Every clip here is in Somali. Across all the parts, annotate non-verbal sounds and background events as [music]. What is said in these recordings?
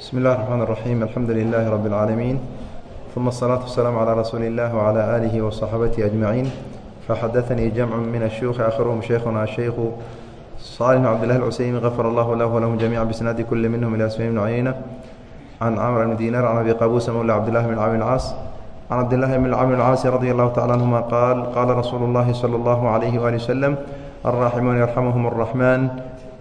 بسم الله الرحمن الرحيم الحمد لله رب العالمين ثم الصلاة والسلام على رسول الله وعلى آله وصحبته أجمعين فحدثني جمع من الشيوخ آخرهم شيخنا الشيخ صالح بن عبد الله العسيمي غفر الله له ولهم جميعا بسناد كل منهم إلى سفيان بن عيينة عن عمرو بن دينار عن أبي قابوس مولى عبد الله بن عامر العاص عن عبد الله بن عامر العاص رضي الله تعالى عنهما قال قال رسول الله صلى الله عليه وآله وسلم الراحمون يرحمهم الرحمن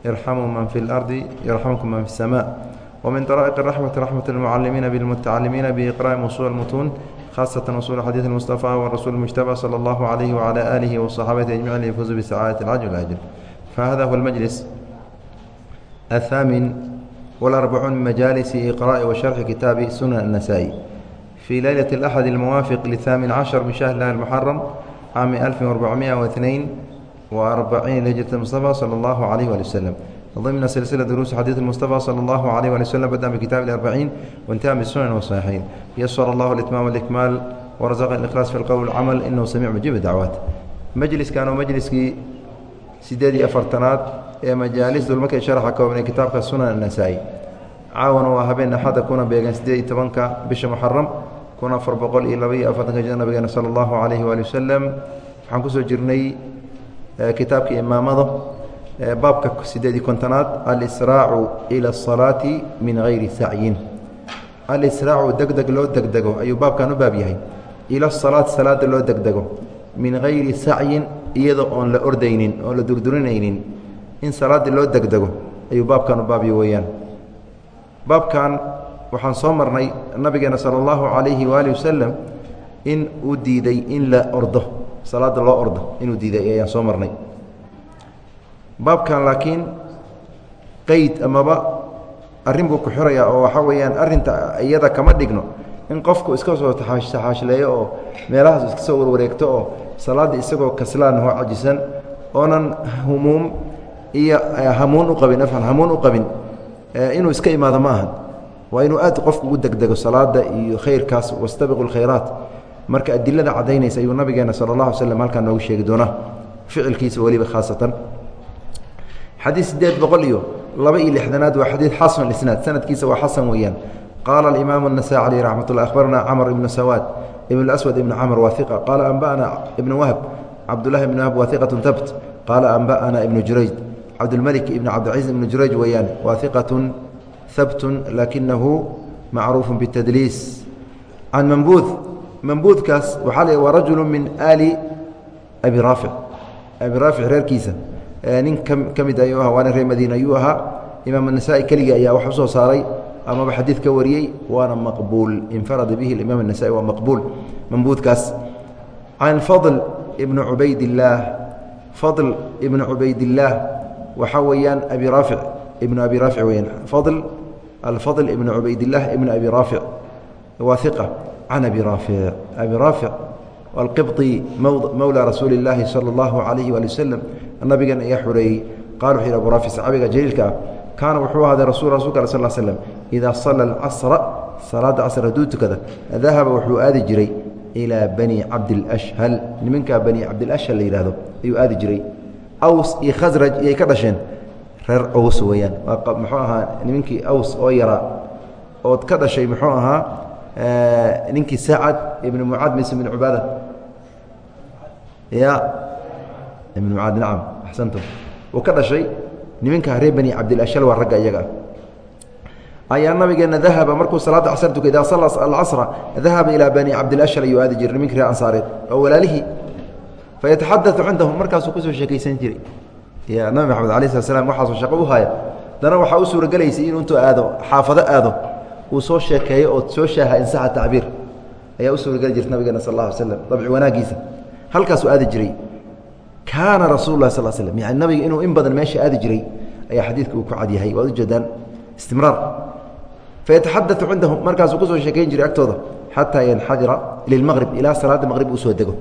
ارحموا من في الأرض يرحمكم من في السماء ومن طرائق الرحمة رحمة المعلمين بالمتعلمين بإقراء أصول المتون خاصة أصول حديث المصطفى والرسول المجتبى صلى الله عليه وعلى آله وصحابته أجمعين ليفوزوا بسعادة العجل والأجل فهذا هو المجلس الثامن والأربعون من مجالس إقراء وشرح كتاب سنن النسائي في ليلة الأحد الموافق للثامن عشر من شهر الله المحرم عام 1442 لهجرة المصطفى صلى الله عليه وآله وسلم ضمن سلسلة دروس حديث المصطفى صلى الله عليه وآله وسلم بدأ بكتاب الأربعين وانتهى بالسنن والصحيحين يسر الله الإتمام والإكمال ورزق الإخلاص في القول والعمل إنه سميع مجيب الدعوات مجلس كانوا مجلسكii sideed iyo afartanaad ee majaalis dulmarkay sharaxa koobnay kitaabka sunan النasaa'i caawana waa habeen axada kuna beegan sideed iyo tobanka bisha muxaram kun afar boqol iyo laba iyo afartanka jir nabigeena salى اllahu عalayhi waali wasalam waxaan kusoo jirnay kitaabka imaamada baabka sideed sideedi kontonaad alsraacu ila الsalaati min ayri sacyin. Alisraacu degdeg loo degdego ayuu baabkan u baab yahay. Ila salaat salaada loo degdego min hayri sacyin iyada oon la ordaynin oon la durdurinaynin in salaada loo degdego ayuu baabkan u baabya weyaan baabkan waxaan soo marnay nabigeena sala allahu calayhi waali wasalam in uu diiday in la ordo. Salaada loo ordo inuu diiday ayaan soo marnay baabkan laakiin qeyd amaba arrin buu ku xirayaa oo waxaa weeyaan arrinta iyada kama dhigno. In qofku iska soo taxaashleeyo oo meelahaas iska soo warwareegto oo salaadda isagoo kaslaan hoo cajisan oonan humuum iyo hamuun u qabin afan hamuun u qabin inuu iska imaado ma ahan. Waa inuu aad qofku ugu degdego salaada iyo khayrkaas wastabiqu lkhayraat marka adilada caddaynaysa ayuu nabigeena sala allah alay slam halkaa noogu sheegi doonaa ficilkiisa weliba khaasatan xadiid sideed boqol iyo laba iyo lixdanaad waa xadiid xasan isnaad sanadkiisa waa xasan weeyaan qaala alimaam النasaaي alيh raxmat اllah akhbarana camr ibnu sawaad ibn اswad ibn camr waa iqa qaala anba'ana ibn wahb cabdullahi ibn wahb waa iqaة habt qaala anba'ana ibnu jurayj cabdulmelik ibn cabdilcaziz ibnu jurayj weeyaan waa iqaة habt lakinahu macruuf bاtadliis can mambuud mambuudkaas waxaa l waa rajulu min ali abi raafic abi raafic reerkiisa nin ka mid ayuu aha waana reer madiina ayuu ahaa imaam الnasaai keligii ayaa wax usoo saaray amaba xadiid ka wariyey waana maqbuul infarada bihi imaam الnasa'i waa maqbuul mambuudkaas can fadl ibni cubaydillaah fadl ibni cubaydillaah waxaa weeyaan abi raafic ibnu abi raafic weyaan fadl alfadl ibni cubaydillaah ibni abi raafic waa iqa can abi raafic abi raafic alqibطi mowla rasuuli اllaahi salى اllahu عalayhi waali waslem nabigan ayaa xureeyey qala wuxu yhi abu raafic saxaabiga jaliilka kaana wuxuu ahaaday rasul rasulka al sal slm idaa sala alcasra salaadda casr hadduu tukada dahaba wuxuu aadi jiray ilaa bani cabdilashhal nimankaa bani cabdilashhal la yidhahdo ayuu aadi jiray. Aws iyo khasraj iyay ka dhasheen. Reer aws weeyaan. Waa muxuu ahaa nimankii aws oo yaraa ood ka dhashay muxuu ahaa ninkii sacad ibni mucaad mise ibn cubaada. Ya ibn mucaad nacam axsantum. Uu ka dhashay nimanka reer bani cabdilashal waa ragga iyaga. Ah ayaa nabigeena dahaba markuu salaadda casr tukay idaa salla alcasra dahaba ilaa bani cabdilashal ayuu aadi jiray nimankii reer ansaareed oo walaalihii fayataxadau cindahum markaasuu ku soo sheekaysan jiray. Ya nabi maxamed alai slat slam waxaasoo shaqo u haya dana waxaa u suuragelaysay inuu intuu aado xaafado aado. Uu soo sheekeeyo oo soo shaaha insaxa tacbiir. Ayaa u suurageli jirta nabigeena sal alla alay slam dabci wanaagiisa halkaasuu aadi jiray kaana rasul lah sal slm yani nabiga inuu in badan meesha aadi jiray ayaa xadiidka uu ku cadyahay waad ujeedaan istimraar. Fayataxadau cindahum markaasuu ku soo sheekayn jiray agtooda xataa yanxadira ila lmaqrib ilaa salaadda maqrib uu soo dego.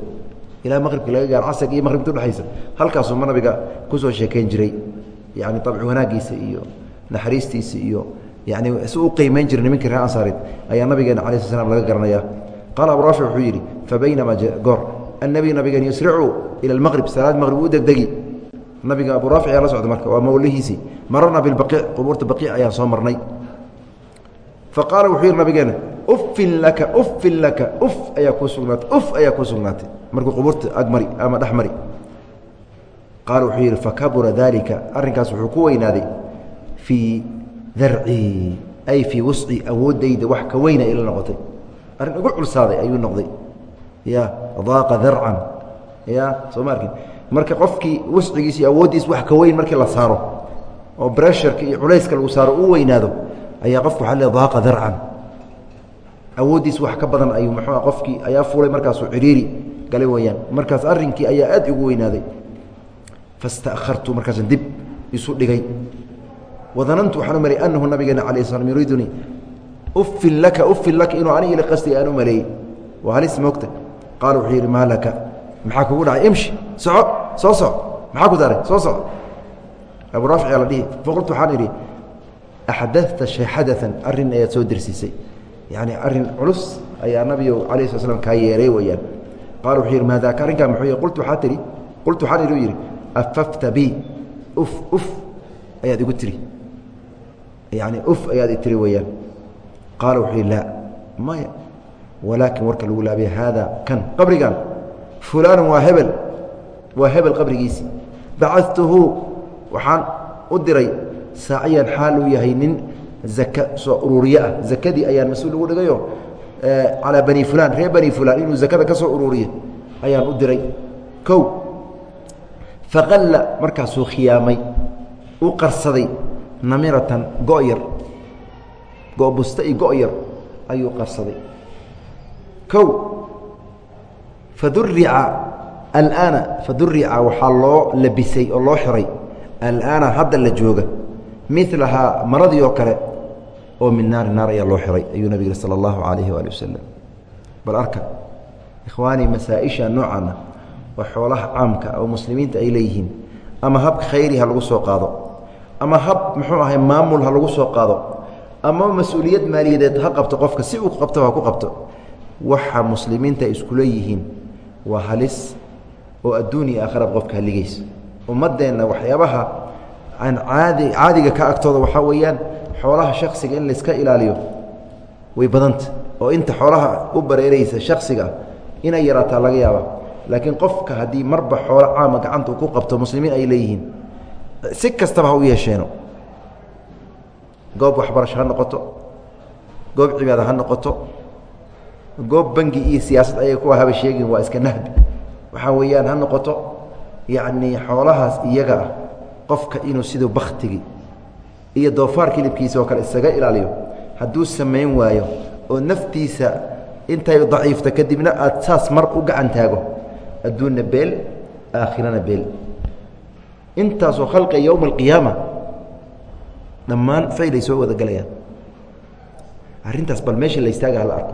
Ilaa maqribka laga gaaro casrka iyo maqribta udhexaysa halkaasuu nabiga ku soo sheekayn jiray yani abci wanaagiisa iyo naxariistiisa iyo yani si u qiimayn jiray nimankii reer ansaareed ayaa nabigeena cala sl slam laga garanaya qaala abu raafic wuxuu yidhi fabaynamaa goor annabi nabigan yusricu ila almaqrib salaad maqrib u degdegi nabiga abu raafic ayaa la socda marka waa mawlihiisii mararna bilbaqiic qubuurta baqiic ayaan soo marnay faqaala wuxuu yidhi nabigeena uffin laka uffin laka uf ayaa kuu sugnaatay uf ayaa kuu sugnaatay markuu qubuurta agmari ama dhex mari qaala wuxuu yidhi fakabura daalika arrinkaas wuxuu ku weynaaday fii darcii ay fii wusci awooddayda ya daaqa darcan ya soo ma arkin marka qofkii wascigiis iyo awooddiis wax ka weyn markii la saaro oo bresharka iyo culayska lagu saaro uu weynaado ayaa qofku waxa le daaqa darcan awooddiis wax ka badan ayuu muxuu qofkii ayaa fulay markaasuu ciriiri galay weeyaan. Markaas arrinkii ayaa aad igu weynaaday. Fastaakhartu markaasan dib isu dhigay. Wadanantu waxaan u maleeyey anahu nabigeena cala slam yuriidunii uffin laka uffin laka inuu aniga ila qasdiga aan u maleeyey waa halis moogta qaala wuxuu yidhi maa laka maxaa kugu dhacay imshi soco soo soc maxaa ku daray soo soc abu raafic la dhihi faqultu waxaan idhi axdata shay xadaan arrin ayaad soo dersiisay yani arrin culus ayaa nabigu alayh sla slam kaa yeeray weyaan qaala wuxuu yidhi maadaaka arrinkaa muxuu yih qultu waxaa tihi qultu waxaan idhi u yidhi afafta bi uf uf ayaad igu tiri yani uf ayaad i tiri weeyaan qaala wuxuu yidhi laa maya walaakin warka lagu laabay haada kan qabrigan. Fulaan waa hebel. Waa hebel qabrigiisii bacatuhu waxaan u diray saaciyan xaal uu yahay nin zaka soo ururiye ah. Zakadii ayaan mas'uul ugu dhigayo calaa bani fulaan reer bani fulaan inuu zakada ka soo ururiyo ayaan u diray. Kow faqalla markaasuu khiyaamay u qarsaday namiratan go-yar iyo go-yar ayuu qarsaday kow fadurica alaana fadurica waxaa loo labisay oo loo xiray. Alaana hadda la jooga milahaa maradii oo kale oo min naari naar ayaa loo xiray ayuu nabig sala allahu calayhi waali wasalam bal arka ikhwaanii masaa-isha noocaana oo xoolaha caamka oo muslimiinta ay leeyihiin. Ama hab khayri ha lagu soo qaado ama hab muxuu ahay maamul ha lagu soo qaado ama mas'uuliyad maaliyadeed ha qabto qofka si uu qabto ha ku qabto waxa muslimiinta ay isku leeyihiin waa halis oo adduun iyo aakhiraba qofka haligaysa ummaddeenna waxyaabaha aan caadi caadiga ka agtooda waxaa weeyaan xoolaha shaksiga in layska ilaaliyo way badanta. Oo inta xoolaha u bareeraysa shaksiga inay yaraataa laga yaaba laakiin qofka haddii marba xoolo caama gacanta uu ku qabto muslimiin ay leeyihiin si kastaba ha u yeesheeno. Goob waxbarasho ha noqoto goob cibaada ha noqoto goob bangi iyo siyaasad ayay kuwa haba sheegin waa iska nahbi waxaa weeyaan ha noqoto yacnii xoolahaas iyaga ah qofka inuu siduu baktigii iyo doofaar kilibkiisa oo kale isaga ilaaliyo hadduu samayn waayo oo naftiisa intay daciifto kadibna aad saas mar u gacan taago adduunna beel aakhirana beel. Intaasoo khalqiga yowma alqiyaama dhammaan faylay soo wada galayaan. Arrintaas bal meesha la istaaga hala arko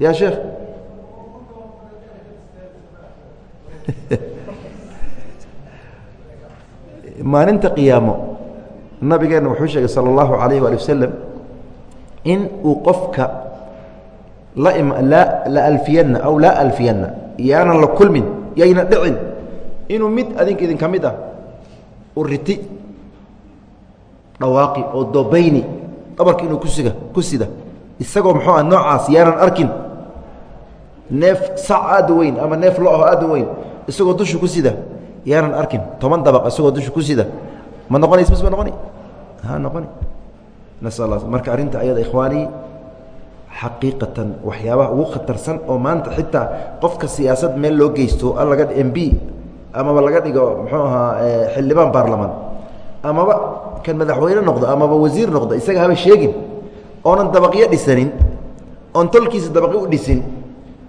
ya sheekh [laughs] maalinta qiyaamo nabigeenna wuxuu sheegay salى اllahu alayh wali wasalam in uu qofka la alfiyanna aw laa alfiyanna yaanan la kulmin yayna dhicin inuu mid adinka idinka mid ah u riti dhawaaqi oo dobayni dhabarka inuu kusiga ku sida isagoo muxuu ah noocaas yaanan arkin. Neef sac aada weyn ama neef lo-ho aada weyn isagoo dusha ku sida yaanan arkin. Toban dabaq isagoo dusha ku sida. Ma noqonays mis ma noqoni? Ha noqoni. Nasal marka arrinta ayada ikhwaanii xaqiiqatan waxyaabaha ugu khatarsan oo maanta xitaa qofka siyaasad meel loo geysto laga m b amaba laga dhigo muxuu ahaa xildhibaan baarlamaan. Amaba kan madaxweyne noqdo amaba wasiir noqdo isaga haba sheegin oonan dabaqyo dhisanin oon tolkiisa dabaqyo u dhisin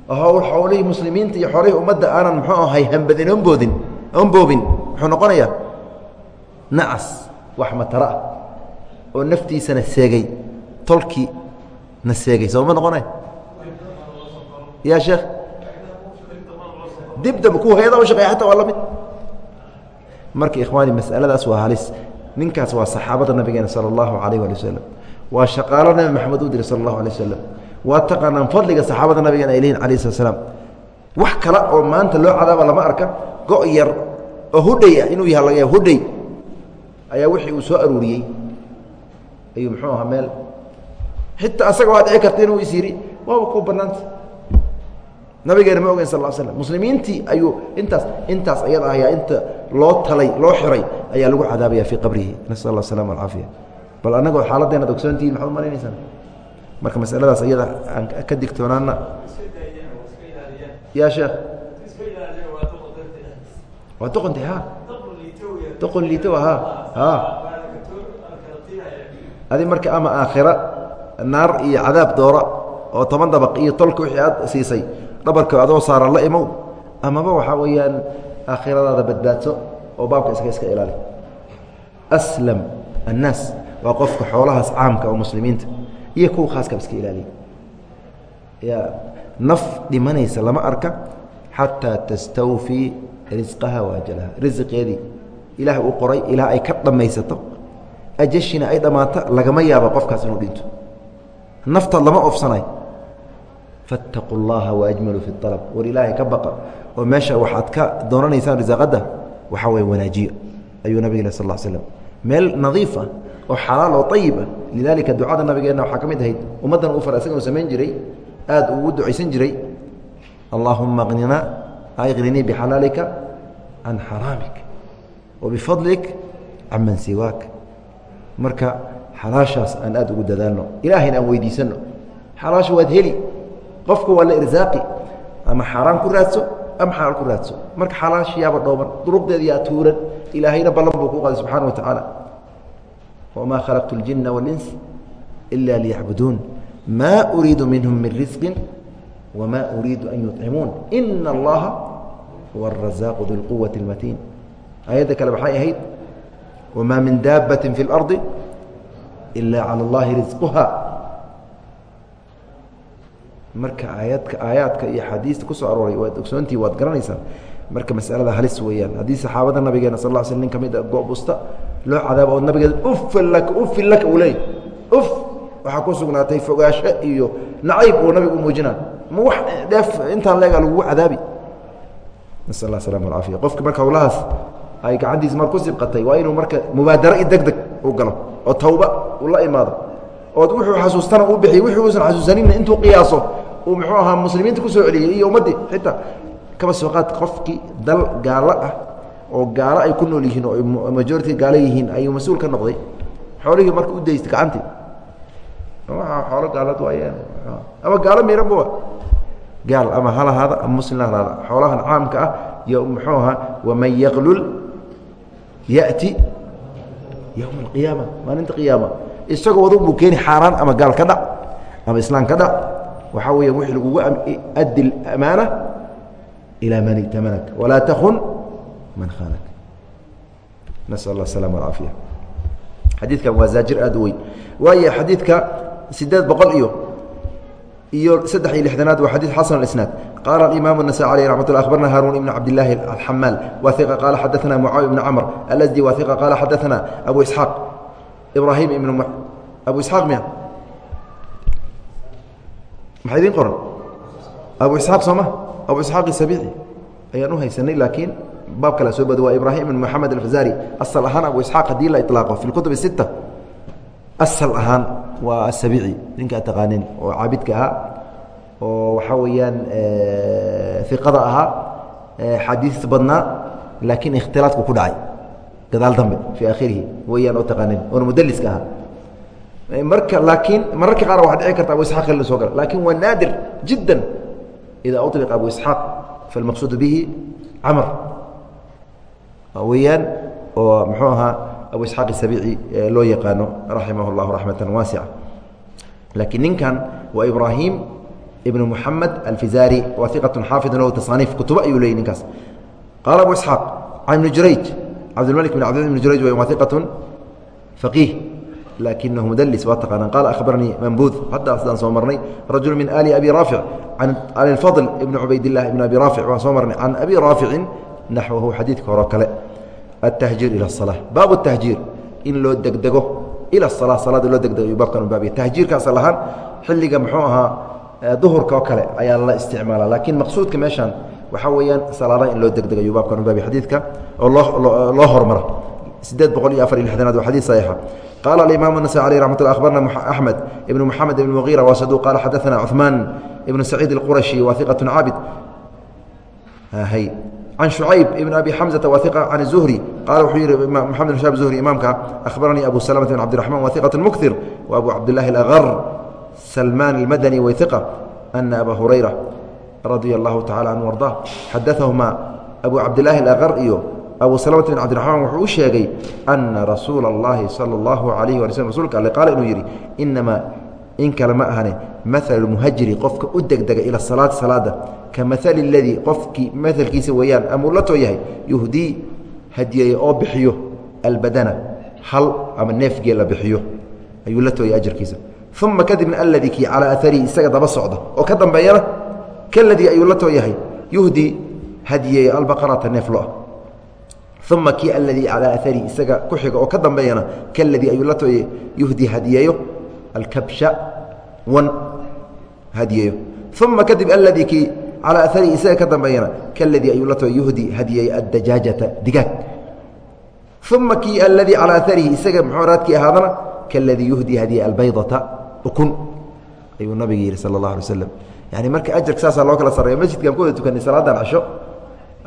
howlihii muslimiinta iyo xoolihii ummadda aanan muxuu ahay hambadin on boodin on boobin muxuu noqonayaa nacas wax matara ah oo naftiisana seegay tolkii na seegay sooma noqonay? Ya sheekh? Dibdab kuwa hay'ada u shaqeya xataa waa la marka ikhwaani masaladaas waa halis ninkaas waa saxaabada nabigeena sala allahu calayh waali wasalam waa shaqaalo nabi maxamed u diri sala allahu alay wasalam waa taqaanaan fadliga saxaabada nabigeena ay lehiin alayh slat slam wax kale oo maanta loo cadaaba lama arka go' yar oo hudhay ah inuu yaha laga hudhay ayaa wixii uu soo aruuriyey. Ayuu muxuu ahaa meel xitaa asaga waa dhici karta inuu is waaba ku banaanta. Nabigeena ma ogeyn sal slam muslimiintii ayuu intaas intaas ayada ayaa inta loo talay loo xiray ayaa lagu cadaabaya fii qabrihi. Nasal alla aslama alcaafiya bal annagoo xaaladdeena ogsoontihiin maxaad umalaynaysaa marka masaladaas ayada aan ka digtoonaana ya sheekh. Waa doqonta ha doqon liito ha ha. Adi marka ama aakhira naar iyo cadaab doora oo toban dabaq iyo tolka wixii aad siisay dhabarka adoo saaran la imow amaba waxaa weeyaan aakhiradaada badbaadso oo baabka iska iska ilaali. Aslam annaas waa qofka xoolahaas caamka oo muslimiinta iyo kuwa khaaskaba iska ilaaliya ya naf dhimanaysa lama arka xataa tastawfii risqaha waajalaha risiqeedii ilaah uu qoray ilaa ay ka dhammaysato ajashina ay dhammaato lagama yaabo qofkaas inuu dhinto naftaad lama ofsanay faاtaquu اllaha waajmaluu fi اalab war ilaahay ka baqa oo meesha waxaad ka doonanaysaan risaaqadda waxaa way wanaajiyo ayuu nabig sal ا slm meel nadiif ah oo xalaal oo ayib ah. Lidalika ducada nabigeenna waxaa ka ahayd ummaddan uu fara samayn jiray aad uu ducaysan jiray. Allaahuma nina aغninii bxalaalika can xaraamik wabifadlik can man siwaak. Marka xalaashaas aan aad ugu dadaalno ilaahayna aan weydiisanno xalaasha waad heli. Qofka waa la irsaaqi ama xaaraan ku raadso ama xalaal ku raadso. Marka xalaashiyaaba dhooban duruqdeeda yaa tuuran ilaahayna ballan buu ku qaaday subxana wa tacaala wamaa khalaqtu اljina wاlins ila liyacbuduun maa uriidu minhum min risqi wamaa uriidu an yuطcimuun ina allaha huwa arazaaqu du lquwati اlmatiin aayadda kale waxay ahayd wamaa min daabati fi اlardi ila calى اllahi risquha marka aayadka aayaadka iyo axaadiista ku soo arooray waad ogsoontii waad garanaysaan marka masalada halis weeyaan haddii saxaabada nabigeena sal ll sl nin ka mid a goobusta loo cadaabo oo nabigeeda ufin laka ufin laka uu leey uf waxaa ku sugnaatay fogaasho iyo nacayb uu nabigu muujinaa. Ma wax dheef intaan leega lagugu cadaabi. Nasal allah asalama alcaafiya qofki marka howlahaas ay gacantiisa mar ku sibqatay waa inuu marka mubaadaro iyo deg deg u galo oo tawba uu la imaado. Ood wuxuu xasuustana uu bixiy wixii uusan xasuusaninna intuu qiyaaso uu muxuu ahaa muslimiinta ku soo celiyey iyo ummaddii xitaa. Kaba soo qaad qofkii dal gaalo ah oo gaalo ay ku nool yihiin oo majority gaalo yihiin ayuu mas'uul ka noqday. Xoolihii marka u daystay gacantii waa xoolo gaalad waayeen ama gaalo miranba gaal ama halahaada ama muslim halahaada xoolahan caamka ah iyo muxuu ahaa waman yaqlul ya'ti yowma alqiyaama maalinta qiyaama. Isagoo wada buu keeni xaaraan ama gaal ka dhac ama islaam ka dhac. Waxaa weya wixii lagugu addi amaana ilaa man itamanaka walaa takun man khaanak nasal allah asalama alcaafiya xadiidkan waa zaajir aad u weyn waayo xadiidka sideed boqol iyo iyo saddex iyo lixdanaad waa xadiid xasan اisnaad qaala imam النasai alيh ramat lla abarna haarun ibn cabdillaahi alxamaal wa iqa qaala xadaثna mucaawi ibn camr alasdi wa iqa qaala xadaثna abu isxaaq ibrahim ibn abu isxaaq miya maxaa idiin qoran abu isxaaq sooma abu isxaaq isabici ayaan u haysanay laakiin baab kala soo bado waa ibrahim ibn moxamed alfazari asal ahaan abu isxaaq haddii la ilaaqo fi kutub sita asal ahaan waa asabici ninkaa taqaanin oo caabidka ahaa oo waxaa weeyaan iqada ahaa xadiis badnaa laakiin ikhtilaadku ku dhacay. Gadaal dambe fii akhirihi weyaan oo taqaanin oona mudliska ahaa. Marka laakiin mararka qaar waa dhici karta abu isxaq in la soo gala laakiin waa naadir jidda ida uطliqa abu isxaaq falmaqsuud bihi camr weyaan oo muxuu ahaa abu isxaaq isabici loo yaqaano raximah اllahu raxmata waasica laakiin ninkan waa ibrahim ibn muxamed alfizari waa xaafid lahu tasaaniif kutubo ayuu leeyay ninkaas. Qaala abu isxaaq can ibni jurayj cabdilmalik bin cabdillah ibn jurayj waa iqat faqiih lakinahu mudlis waa taqaanaan. Qaala akhbaranii mambuud hadda sidaan soo marnay rajul min ali abi raafic can alfadl ibn cubaydilah ibn abi raafic waan soo marnay can abi raaficin naxwahu xadiidka horo kale atahjiir ila اsalaa baabu tahjiir in loo degdego ila salaa salaada loo degdego ayuu baabkan u baabaya tahjiirkaas lahaan xilliga muxuu ahaa duhurka oo kale ayaa la isticmaala laakiin maqsuudka meeshan waxaa weeyaan salaadaha in loo degdego ayuu baabkan u baabaya xadiidka oo loo loo hormaro sideed boqol iyo afar iyo lixdanaad waa xadiis saxiixa qaala alimaam النasai alيh raxmat lla akhbarna axmed ibn moxamed ibn mugiira waa saduq qaala xadaثana cuثmaan ibn saciid اlqurashi wa iqaة caabid can شhucayb ibn abi xamزata wa iqa can الzuhri qala wuxuu yihi moxamed bn shab zuhri imaamka akhbaranii abu salmة bn cabdiرaحman wa iqaة muktir wa abu cabdilahi اlأgar salman اlmadani wa iqa ana aba hurayra radia اllahu tacala anhu arda xadaثahuma abu cabdilaahi اlأgar iyo abu salmة bn cabdiرaحmaan wuxuu u sheegay ana rasuula اllahi salى اllahu عalayh wali slm rsulka alle qaala inuu yidhi inamaa in kale ma ahane maal muhajiri qofka u degdega ila salaati salaada ka maali اladii qofkii maalkiisa weeyaan ama la too yahay yuhdii hadiyeeye oo bixiyo albadana hal ama neefgee la bixiyo ayuu la tooyay ajarkiisa uma kadibna alladii kii calaa aarihi isaga daba socda oo ka dambeeyana kaladii ayuu la too yahay yuhdii hadiyeeye albaqarata neef loa uma kii aladii calaa aarihi isaga ku xiga oo ka dambeeyana kaladii ayuu la tooyay yuhdii hadiyeeyo alkabsha wan hadiyeeyo uma kadib aladii kii calaa aarihi isaga ka dambeeyana kaladii ayuu la tooyay yuhdii hadiyeeyo addajaajata digaag uma kii aladii calaa aarihi isaga muxuraadkii ahaadana kaladii yuhdii hadiye albaydata ukun ayuu nabiga yihi sala اllah alay slam yani marka ajarka saasaa loo kala sarreeya masjidkaan ku wada tukanay salaadan casho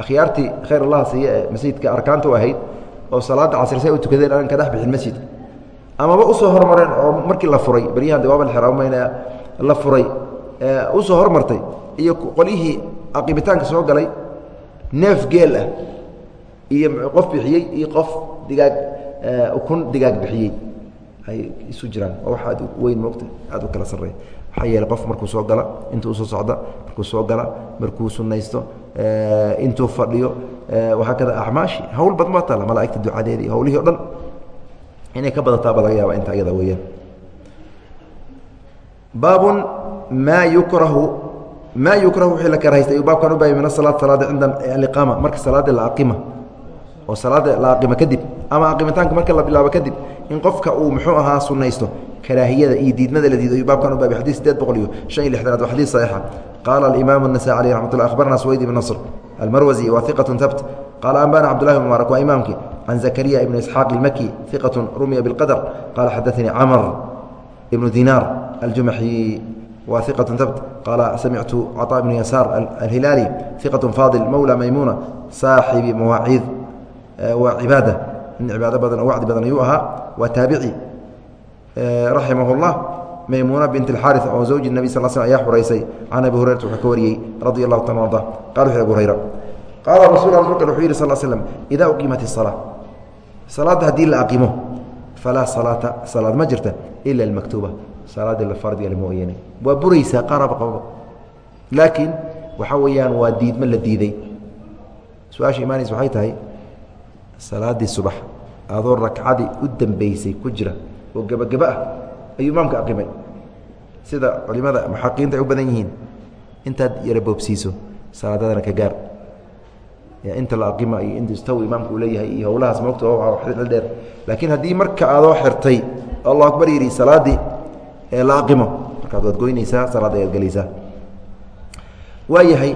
akhyaartii khayr allaha siiye ee masjidka arkaanta u ahayd oo salaada casr say u tukadeen aan ka dhex bixin masjidka amaba u soo hormareen oo markii la furay baryahan de waaba xeraamaynaya la furay u soo hormartay iyo qolyihii aqibitaanka soo galay neef geel ah iyo qof bixiyey iyo qof digaag ukun digaag bixiyey. Ay isu jiraan oo wax aad weyn moogta aad u kala sarreeya maxaa yeeley qof markuu soo gala intuu u soo socda markuu soo gala markuu sunaysto intuu fadhiyo waxaa kada acmaashi hawl badan baa taala malaa'igta ducadeeda iyo hawlihii o dhan inay ka badataaba laga yaaba inta ayada weyaan baabun maa yukrahu maa yukrahu wixii la karahaysta ayuu baabkan u baayay min asalaat salaada cinda aliqaama marka salaada la aqima. Oo salaada la aqima kadib ama aqimitaanka marka la bilaabo kadib in qofka uu muxuu ahaa sunnaysto karaahiyada iyo diidmada la diido ayuu baabkan u baabay xadiis sideed boqol iyo shan iyo lixdanaad waa xadiis saxiixa. Qaala alimaamu الnasaai alayh raxmat ullah akhbarna suwayd ibn nasr almarwazi wa hiqat habt qaala anbana cabdullahi bn mubaarak waa imaamkii can zakariya ibn isxaaq ilmaki iqaة rumiya biاlqadr qaala xadaanii camr ibnu dinaar aljumaxi wa iqaة habt qaala samictu caطaa ibnu yasaar alhilaali iqaة faadil mowla maymuna saaxibi mawaaciid waa cibaada nin cibaado badan oo wacdi badan ayuu ahaa waa taabici raximah اllah maymuuna bint اxaari oo zawji nebi sal sl ayaa xuraysay can abi hurayrata wuxuu ka wariyey radi allahu taala arda qala wuxu abu hurayra qaala rasulla wuxuu yihi sal slm idaa uqiimat اsalaa salaadda haddii la aqiimo falaa salaata salaad ma jirta ila almaktuuba salaadii la fardiga mooyane waa buraysaa qaaraba qaba laakiin waxaa weeyaan waa diidma la diiday su'aasha imaanaysa waxay tahay salaaddii subax adoo rakcadii u dambeysay ku jira oo gebageba ah ayuu imaamka aqimay sida culimada muxaqiinta ay u badan yihiin intaad yara boobsiiso salaadadana ka gaar inta laaqima iyo inta istaw imaamku leeyahay iyo howlahaas maogta il dheer. Laakiin haddii marka aadoo xirtay allah akbar yidhi salaadii laaqimo markaad waad goynaysaa salaada ayaad gelaysaa. Waayahay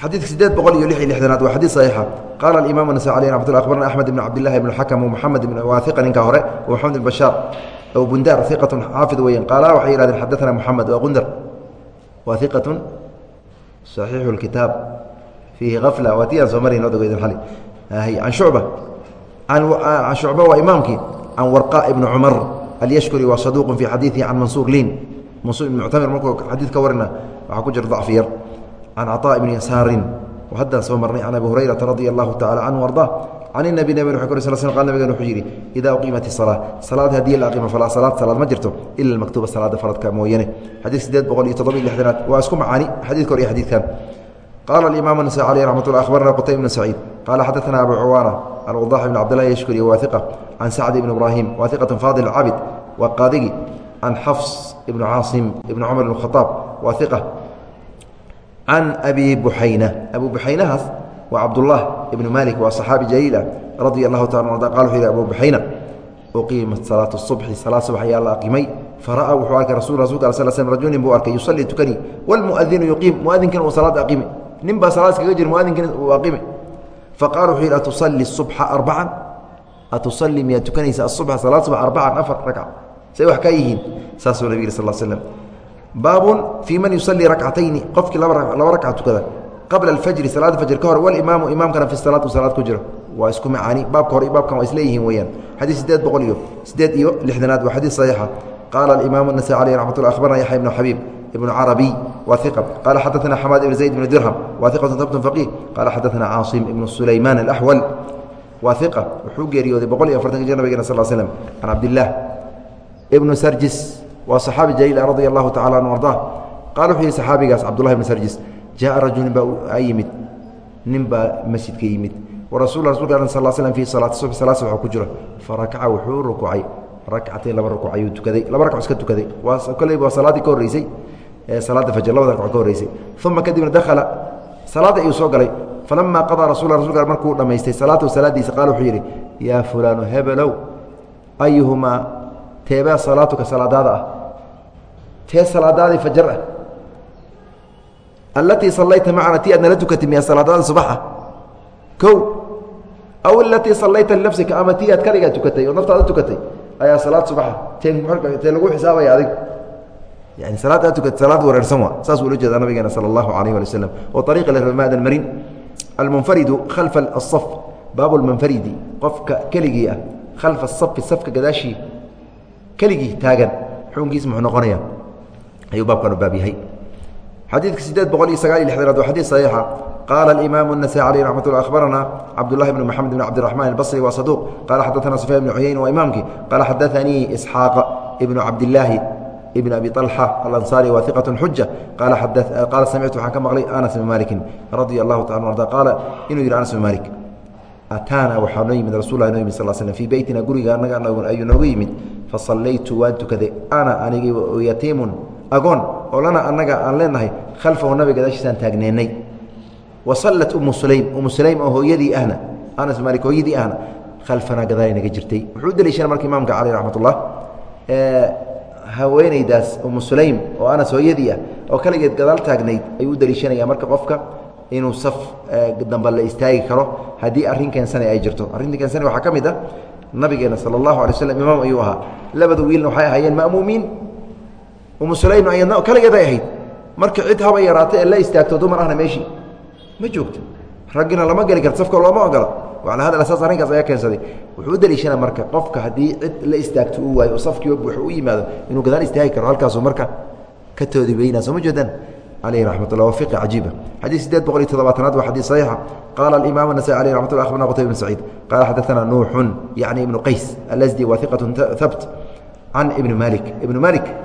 xadiidka sideed boqol iyo lix iyo lixdanaad waa xadiid saxiixa. Qaala alimaam anasa aleh raxmat lla axmed ibn cabdillahi ibn xakam wamuxamed ibn waaiqa ninka hore wamaxamed ibn bashaar abu bundaar iqatun xaafid weeyaan. Qaala waxay yihahdeen xadaana muxamed waa qundar waa iqatun saxiixu lkitaab fiihi afla waa ti aan soo maray noo dego idin ali an shucba an shucba waa imaamkii can warqa ibni cumar alyashkuri waa saduuqun fii xadiidihi can mansuur liin mansuur ibn muctamir markuu xadiid ka warina waxaa ku jira dacfi yar can caطaa ibni yasaarin haddaan soo marnay can abi hurayrata radia allahu tacala canhu arda can inabi nabig w sl sl qal nabigan wuxuu yidhi idaa uqiimat isalaa salaad haddii la aqima falaa salaad salaad ma jirto ila almaktuuba salaadda faradka mooyane xadiid sideed boqol iyo toddoba iyo lixdanaad waa isku macaani xadiidka hor iyo xadiidkan qala imaam anasai aleyh ramat la abarna qutayb bn saciid qaala xadaana abu cuwaana alwadax bn cabdlah yashkuri waaiqa can sacd ibn ibraahim waaiqatu faadil cabid waqadigi can xafs ibn caasim ibn cumar ibn khaaab waaiqa can abi buxayna abu buxaynahaas waa cabdulah ibn malik waa saxaabi jaliila radia allahu taala arda qal wuxuu yidhi abu buxayna uqiimat salaatu subxi salaad subax ayaa la aqimay fara'aa wuxuu arkay rasul rasulka al sl sl rajunin buu arkay yusalii tukani walmuadinu yuqiim muadinkana uu salaada aqimay nin baa salaad iskaga jir muadinkiina u aqime faqala wuxuu yidhi atusali subxa arbacan atusali miyaa tukanaysa asubxa salaad suba arbacan afar ragca say wax kaa yihiin saasuu nabig yidhi sal l slam baabun fii man yusalii rakcatayni qofkii laba rakca tukada. Qabla alfajri salaada fajr ka hor walimaamu imaamkana fi salaad u salaad ku jiro. Waa isku macaani baabka hore baabkan waa isleeyihiin weyaan xadiid sideed boqol iyo sideed iyo lixdanaad waa xadiid saxiixa. Qaala alimaamu nasayi caleyh raxmat akhbarna yaxya ibnu xabiib ibnu carabiy wa iqa qaala xadaثna xamaad ibn zayd ibn dirham wa iqatu tabtun faqih qaala xadaثna caasim ibnu sulaymaan alaxwal wa iqa wuxuu geeriyooday boqol iyo afartanka jir nabigena sal slm can cabdillaah ibnu sarjis waa صaxaabi jaliil radia allahu tacala an arda qala wuxuu yihi saxaabigaas cabdullahi ibn sarjis jaءa rajul nin baa yimid nin baa masjidka yimid warasul rasulka sal slm fi salaati subx salaad subx ku jiro farakaca wuxuu rukuucay rakcatayn laba rukuuc ayuu tukaday laba rakc iska tukaday waa kolleyba waa salaaddii ka horreysay salaadda fajr labada rakc ka horreysay. Uma kadibna dakhala salaadda ayuu soo galay. Falama qadaa rasul rasulka markuu dhammaystay salaatahu salaadiisa qaal wuxuu yidhi yaa fulaanu hebelow ayuhumaa teebaa salaatuka salaadaada ah. Tee salaadaadii fajar ah. Alatii sallayta macana ti aad nala tukatay miya salaadaada subaxa? O aw alatii sallayta linafsika ama tii aad kaligaa tukatay oo naftaada tukatay ayaa salaad subaxa. Tee tee lagu xisaabaya adig yani salaad aad tukatay salaad wareersan waa saas ula jeeda nabigeena sala allahu alayh wali waslem oo ariiqa lramaad almarin almunfaridu khalfa asaf baabu lmunfaridi qofka keligii ah khalfa asafi safka gadaashii keligii taagan xukunkiis muxuu noqonaya ayuu baabkan u baab yahay xadiidka sideed boqol iyo sagaal iyo lixdanaad waa xadiid saxiixa qaala alimaamu الnasaي alيh raxmat lla akhbarana cabdullahi bn moxamed bn cabdiraxman albصri waa saduuq qala xadaثana sufyan bn cuyayn waa imaamkii qaala xadaanii isxaaq ibnu cabdillaahi ibn abi طalxa alanصari waa iqaة xuja qaala samictu waxaan ka maqlay anas bn maliki radia allahu taala arda qaala inuu yidhi anas bn malik ataana waxaa noo yimid rasul no yimid sal slm fii beytina guriga anaga ayuu nooga yimid fasallaytu waan tukaday ana anigi yatiimun agoon oo lana annaga aan leenahay khalfahu nabiga gadaashiisaan taagneennay wa sallat umu sulaym umu sulaym oo hooyadii ahna anas maalik hooyadii ahna khalfanaa gadaal naga jirtay wuxuu u deliishana marka imaamka caleyh raxmat ullah haweenaydaas umu sulaym oo anas hooyadii ah oo kaligeed gadaal taagnayd ayuu u deliishanaya marka qofka inuu saf dambe la istaagi karo. Haddii arrin keensana ay jirto. Arrinta keensana waxaa ka mid ah nabigeena sala allahu alay slam imaam ayuu ahaa. Labada wiilna waxay ahaayeen ma'muumiin. Umu sulaym ayadna kaligeed ay ahayd. Marka cid haba yaraata ee la istaagto dumar ahna meeshii. Ma joogto. Raggina lama geli karto safka looma ogola ala hada asaas arrinkaas ayaa keensaday wuxuu u daliishana marka qofka haddii cid la istaagto uu waayo oo safkiiba buuxo u yimaado inuu gadaal istaagi karo halkaasuu marka ka toodibeynaa soo ma jeedaan عليه رحمة الله وفقه عجيبة حديث سديد بقول تضباطنات وحديث صحيحة قال الإمام النسائي عليه رحمة الله أخبرنا قتيبة بن سعيد قال حدثنا نوح يعني ابن قيس الأزدي وثقة ثبت عن ابن مالك ابن مالك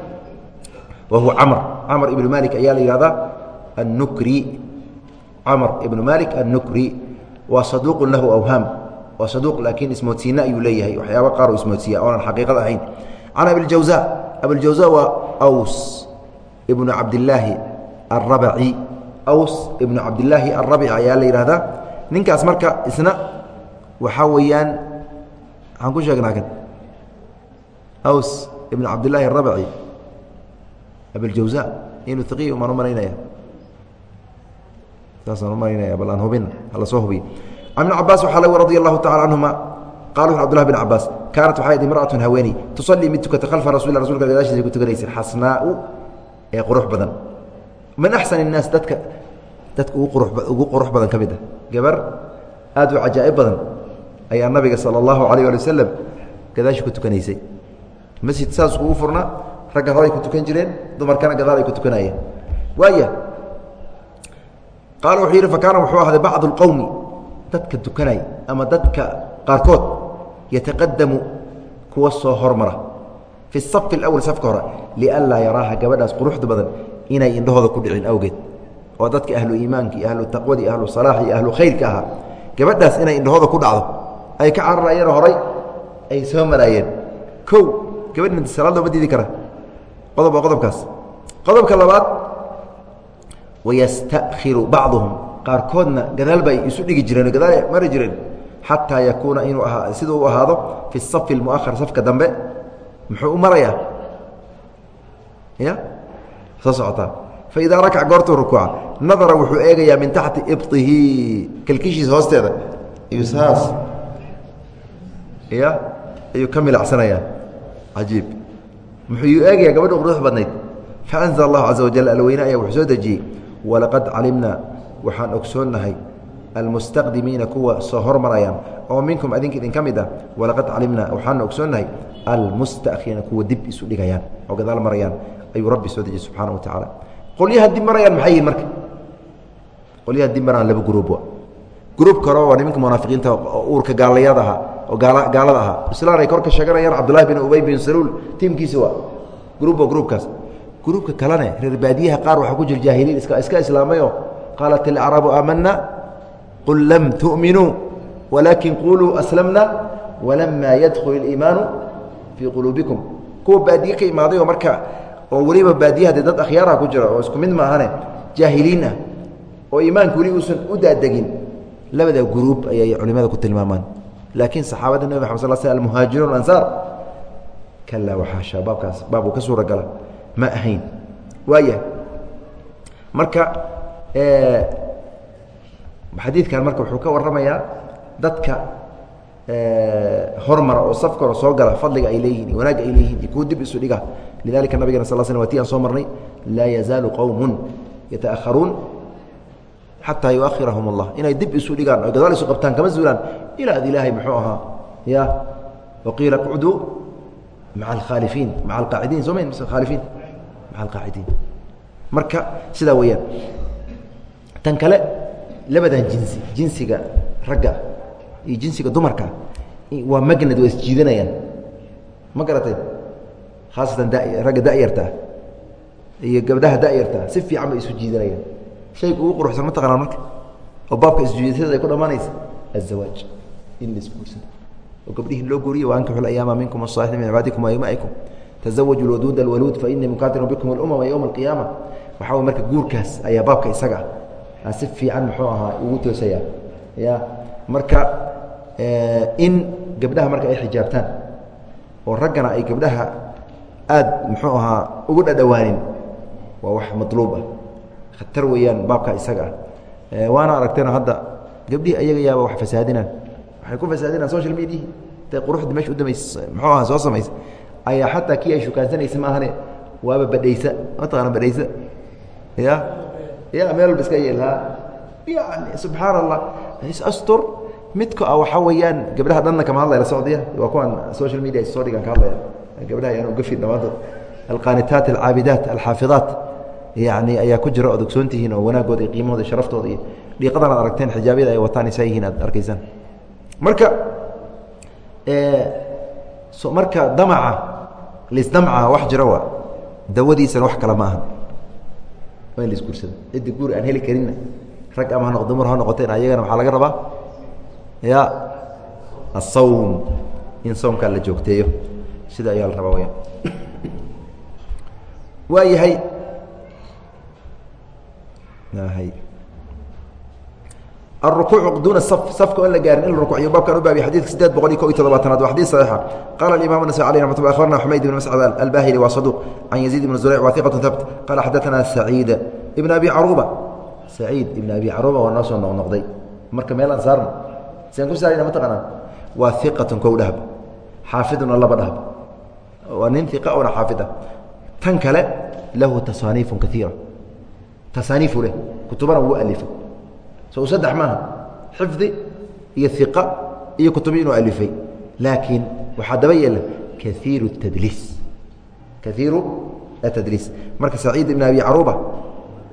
وهو عمر عمر ابن مالك أيال هذا النكري عمر ابن مالك النكري waa saduuq lahu awhaam waa saduuq laakiin ismoodsiine ayuu leeyahay. Waxyaaba qaar u ismoodsiiya oonan xaqiiqad ahayn. Can abiljawsa abiljawsa waa aws ibnu cabdillaahi alrabaci. Aws ibnu cabdillaahi alrabici ayaa la yidhahdaa ninkaas marka isna waxaa weeyaan waxaan ku sheegnaa kan. Aws ibnu cabdillaahi alrabaci. Abiljawsa inuu taqiy umaan u malaynaya بن cabaas waxaa lagu radي الlahu taعala canهuma qala wuxu abdullah بn cabaas kaanat waxay imrأaة haweeney tuصلii mid tukata khalfa rasul rasulka gadaashiisa ku tukanaysa xasnaau ee qurux badan min axsan الnaas dadka dadka ugu qurux badan ka mid ah gabar aad u cajaa'ib badan ayaa nabiga salى اllahu alayه ali wasalam gadaashi ku tukanaysay masjid saas kugu furnaa ragga horay ku tukan jireen dumarkana gadaal ay ku tukanayeen waaya qaala wuxuu yidhi fakaana wuxuu ahday bacdu اlqowmi dadka tukanay ama dadka qaarkood yataqadamu kuwa soo hormara fi الصaf اlأwl safka hore lianlaa yaraaha gabadhaas quruxda badan inay indhahooda ku dhicin awgeed oo dadka ahlu iimaanka iyo ahlu taqwadi ahlu salaax iyo ahlu khayrka ahaa gabadhaas inay indhahooda ku dhacdo ay ka cararayeen horay ay soo maraayeen kow gabadh salaad looma diidi kara qodob waa qodobkaas qodobka labaad wayastakhiru bacduhum qaarkoodna gadaal ba ay isu dhigi jireen gadaal mari jireen xataa yakuuna inuu siduu u ahaado fi safi اlmuahar safka dambe muxuu u marayaa ya soo socotaa faidaa rakac goortuu rukuuca nadara wuxuu eegayaa min taxti ibطihi kalkishiisa hoosteeda iyo saas ya ayuu ka milacsanayaa cajiib muxuu eegayaa gabadha qurux badnayd faanzl allahu caza wajal alweyne ayaa wuxuu soo dejiyey walaqad calimna waxaan ogsoonnahay almustaqdimiina kuwa soo hormarayaan oo minkum adinka idin ka mid ah walaqad calimna waxaana ogsoonnahay almustakhiriina kuwa dib isu dhigayaan oo gadaal marayaan ayuu rabbi soo dejiyey subxaana wa tacaala. Qolyaha dib marayaan maxay yihiin marka? Qolyaha dib maraan laba gruubwa gruub kale waa nimanka munaafiqiinta uurka gaalayada ahaa oo gaala gaalada ahaa. Islaan ay kor ka sheeganayaan cabdullahi bin ubey bin saluul tiimkiisa waa. Gruub waa gruubkaas gruubka kalene reer baadiyaha qaar waxaa ku jira jaahiliin iska islaamayoo qaalat ilacraabu aamana qul lam tu'minuu walaakin quluu aslamna walamaa yadkhul iliimaanu fii quluubikum. Kuwa baadiye ka imaaday oo marka oo weliba baadiyaha dee dad akhyaaraha ku jira oo isku mid maahane jaahiliin ah oo iimaanka weli uusan u daadegin labada gruub ayay culimada ku tilmaamaan. Laakiin saxaabada nebi maxad sal sl almuhaajiruun ansaar kalaa waxaasha baabkaas baabku ka suura ma ahayn. Waaya marka xadiidkan marka wuxuu ka warramayaa dadka hormara oo safka soo gala fadliga ay leeyihiin wanaagga ay leeyihiin iyo kuwa dib isu dhiga. Lidalika nabigana sal sl wati aan soo marnay laa yazaalu qowmun yataakharuun xataa yuahirahum allah inay dib isu dhigaan o gadaal isu qabtaan kama zuulaan ilaa ad ilaahay muxuu ahaa. Ya waqiila qcduu maca alkhaalifiin maca alqaacidiin soo ma khaalifiin alqaacidiin marka sidaa weeyaan tan kale labadan jinsi jinsiga ragga iyo jinsiga dumarka waa magnad waa isjiidanayaan ma garatay? Khaasatan ragga da'yartaa iyo gabdhaha da'yartaa si fiican bay isu jiidanayaan. Shayga ugu quruxsan ma taqanaan marka? Oo baabka isjuudatada ay ku dhammaanaysa? Azawaaj in la isguursado oo gabdhihii loo guuriyo waankixu ayaama minkum asaalixin min cibaadikum wa imaikum tazawaju lwaduud alwaluud fa inii bikum alumama yowma alqiyaama waxaa marka guurkaas ayaa baabka isaga si fiican muxuu ahaa ugu toosaya ya marka in gabdhaha marka ay xijaabtaan oo raggana ay gabdhaha aad muxuu ahaa ugu dhadhowaanin waa wax maluub ah khatar weeyaan baabka isaga waana aragteen hadda gabdhihii ayaga yaaba wax fasaadinaan waxay ku fasaadinaan social mediahi intay quruxda meesha udamays muxuu aha soo samaysa ayaa xataa kii ay shukaansanaysa maahane waaba badhaysa mataqaana badhaysa. Ya? Ya meel walba iska yeelhaa yani subxaan allah astur. Midka a waxaa weeyaan gabdhaha dhanna kama hadlaya la socdaya waa kuwan social media soo dhigan ka hadlaya. Gabdhaha ayaan ugafin dhamaantood alqaanitaat alcaabidaat alxaafidaat. Yani ayaa ku jira oad ogsoon tihiin oo wanaagooda iyo qiimahooda iyo sharaftooda iyo dhiiqadan aad aragteen xijaabyada ay wataan isaa yihiin aad arkaysaan. Marka marka damaca lisdamca wax jira waa dawadiisana wax kale ma waa in laisguursado cidda guur aan heli karinna rag ama ha noq dumar ha noqoteen ayagana waxaa laga rabaa ya asawm in soomkaa la joogteeyo sida ayaa la rabaa waya waa yahay الركوع duن الصف صفka on la gaarin in la rukuعyo baabkan u baabiy xadidka sideed boqol iyo ko iyo todobaatanaad waa xadيث صحيixa qala الimaم النسائي عليه رحمة الله أخبرna حmayd بن مسعد الباhلي waa صدوq عن يزيد بن زريع wa ثiqة ثبت qala xadaثna سعيid بن أبي caruبة سعيid بن أبي caruبة waa noo soo noqnoqday marka meel aan saarno sian ku saarayna ma taqaanaa waa ثiqaة kow dhahb xaafiduna laba dhahb waa nin ثiqa ona xaafid ah tan kale lahu taصاaniiف kaثيiرة tasaaniifu leh kutubana wuu alifay so saddex maaha xifdi iyo iqa iyo kutubi inuu alifay. Laakiin waxaa daba yeela kaiiru tadliis. Kaiiru atadliis marka saciid ibn abi caruuba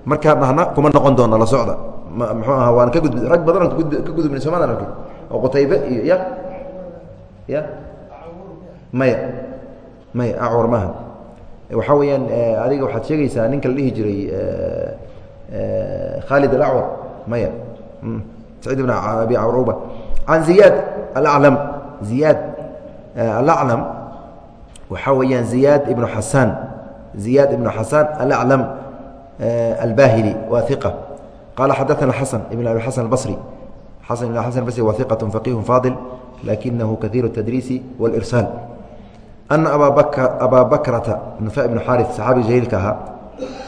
markaan dhahna kuma noqon doona la socda. Muxuu aha waan ka gudb rag badan ka gudubnay soomaadan arkin oo qutaybe iyo ya? Ya? Maya. Maya acwar maaha waxaa weeyaan adiga waxaad sheegaysaa ninka la dhihi jiray khaalid alacwar maya saciid ibn abi caruba can ziyaad alaclam ziyaad alaclam waxaa weeyaan ziyaad ibnu xasaan ziyaad ibnu xasaan alaclam albahili waa iqa qaala xadaana xasan ibn abi xasan albasri xasan ibn xasan albasri waa iqat faqiih faadil lakinahu kaiir الtadriisi wاlirsaal ana abaa bakrata nufa ibnu xaari saxaabiga jaliilka ahaa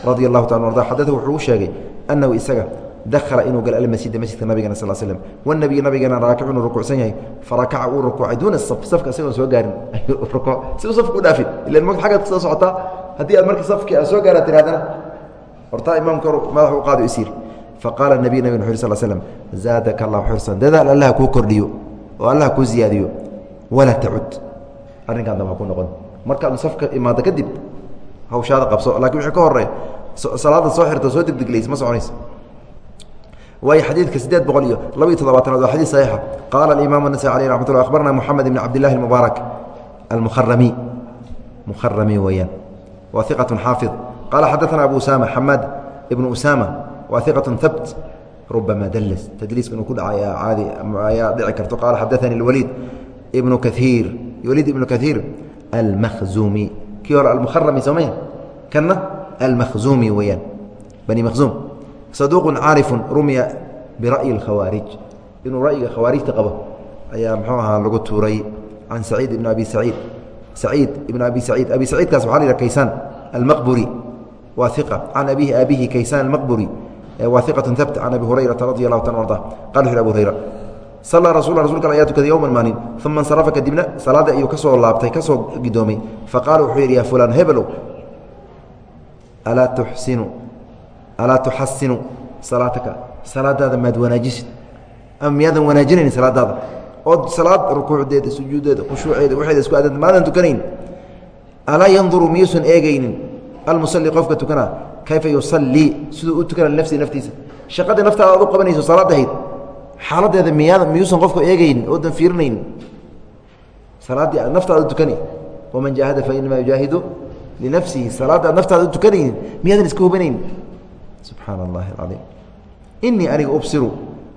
radia allahu taala arda xadada wuxuu u sheegay annahu isaga dakhala inuu galo almasjida masjidka nabigana sal slm wanabiyu nabigana raakicun rukuucsan yahay. Farakaca uu rukuucay duuna saf safka isagoon soo gaarin. Si uu safka u dhaafin. Ilan m aggaad soo socotaa haddii aad marka safkii aad soo gaara tirahdana hortaa imaamka madax u qaado isiir faqaala nabiy nabig uu sal slm zaadaka allah xursan. Dadaal allah kuu kordhiyo oo allah kuu ziyaadiyo. Walaa tacud arrinkaan damba ku noqon. Markaad safka imaado kadib hawshaada qabso. Lakin wixii ka horreeya salaada soo xirto soo degdeglays ma soconaysa waay xadiidka sideed boqol iyo laba iyo toddobaatanaad waa xadiid saxiixa qaala alimaam anasai aleyh raxmat lla akhbarna moxamed ibn cabdillahi almubaarak almuharami muharami weeyaan waa iqatun xaafid qaala xadaana abu usama xamaad ibnu usama waa iqatun habt rubama dalls tadliisku inuu ku dhacay caadi ayaa dhici karto qaala xadaani alwaliid ibnu kaiir waliid ibnu kaiir almahzumi kii hore almuharami soomaya kanna almahzumi weeyaan bani mahzum saduuq caarifu rumiya bira'yi اkhawaarij inuu ra'yiga khawaarijta qabo ayaa mxuu ahaa lagu tuuray can saciid ibn abi saciid saciid ibn abi saciid abi saciidkaas waxa la yidhah kaysaan almaqburi waa iqa can abihi aabihi kaysaan almaqburi waa iqaة habt can abi hurayrata radi allahu ta arda qala wuxu abu hurayra sallaa rasul rasulka ayaa tukaday yowman maalin uma insarafa kadibna salaadda ayuu ka soo laabtay ka soo gidoomay faqaala wuxuu yidhi ya fulaan hebelow alaa tuxsinu alaa tuxasinu salaataka salaadaada maad wanaajisid. Ama miyaadan wanaajinayn salaadaada. Ood salaad rukuucdeeda sujuuddeeda khushuuceeda waxeeda isku aadanta maadan tukanayn? Alaa yanduru miyuusan eegaynin? Almusalli qofka tukanaa kayfa yusallii siduu u tukana linafsihi naftiisa. Shaqadii naftaada aad u qabanayso salaadahayd xaaladeeda miyaada miyuusan qofku eegaynin oodan fiirinayn salaaddii aad naftaada u tukani waman jaahada fa inamaa yujaahidu linafsihi salaadda aad naftaada u tukanaynin miyaadan iska hubinayn subxaana allahi alcaiim inii aniga ubsiru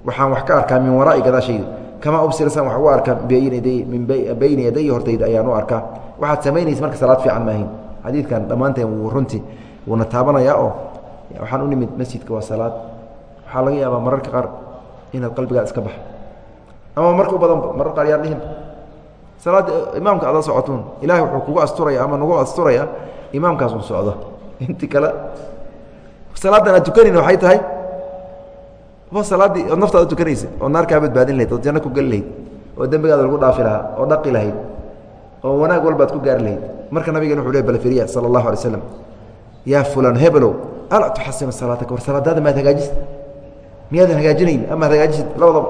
waxaan wax ka arkaa min waraa'i gadaashayda. Kamaa ubsira san wax ugu arkaa min bayni yadaya hortayda ayaan u arkaa. Waxaad samaynaysa marka salaad fiican maahayn. Xadiidkan dhammaanteen wuu runtii wuuna taabanayaa oo waxaan u nimid masjidka waa salaad. Waxaa laga yaabaa mararka qaar inaad qalbigaad iska baxo ama marka u badanba marar qaar yaan dhihin. Salaadda imaamka ada socotuun ilahay wuxuu kugu asturaya ama nagu asturaya imaamkaas uu socdo. Inti kale salaadan aad waxay tahay? Wa salaaddii ood naftaada tukanaysa oo naar badbaadin lahayd ood janno ku geli lahayd oo dembigaada lagu dhaafi lahaa oo dhaqi lahayd oo wanaag walbaad ku gaari lahayd. Marka nabigen wuxu le balfiriya sala allahu alay slam yaa fulan hebelow alaa tuxasinu salaataka war salaadaada maad hagaajisid miyaadan hagaajinayn? Amaad hagaajisid labadaba.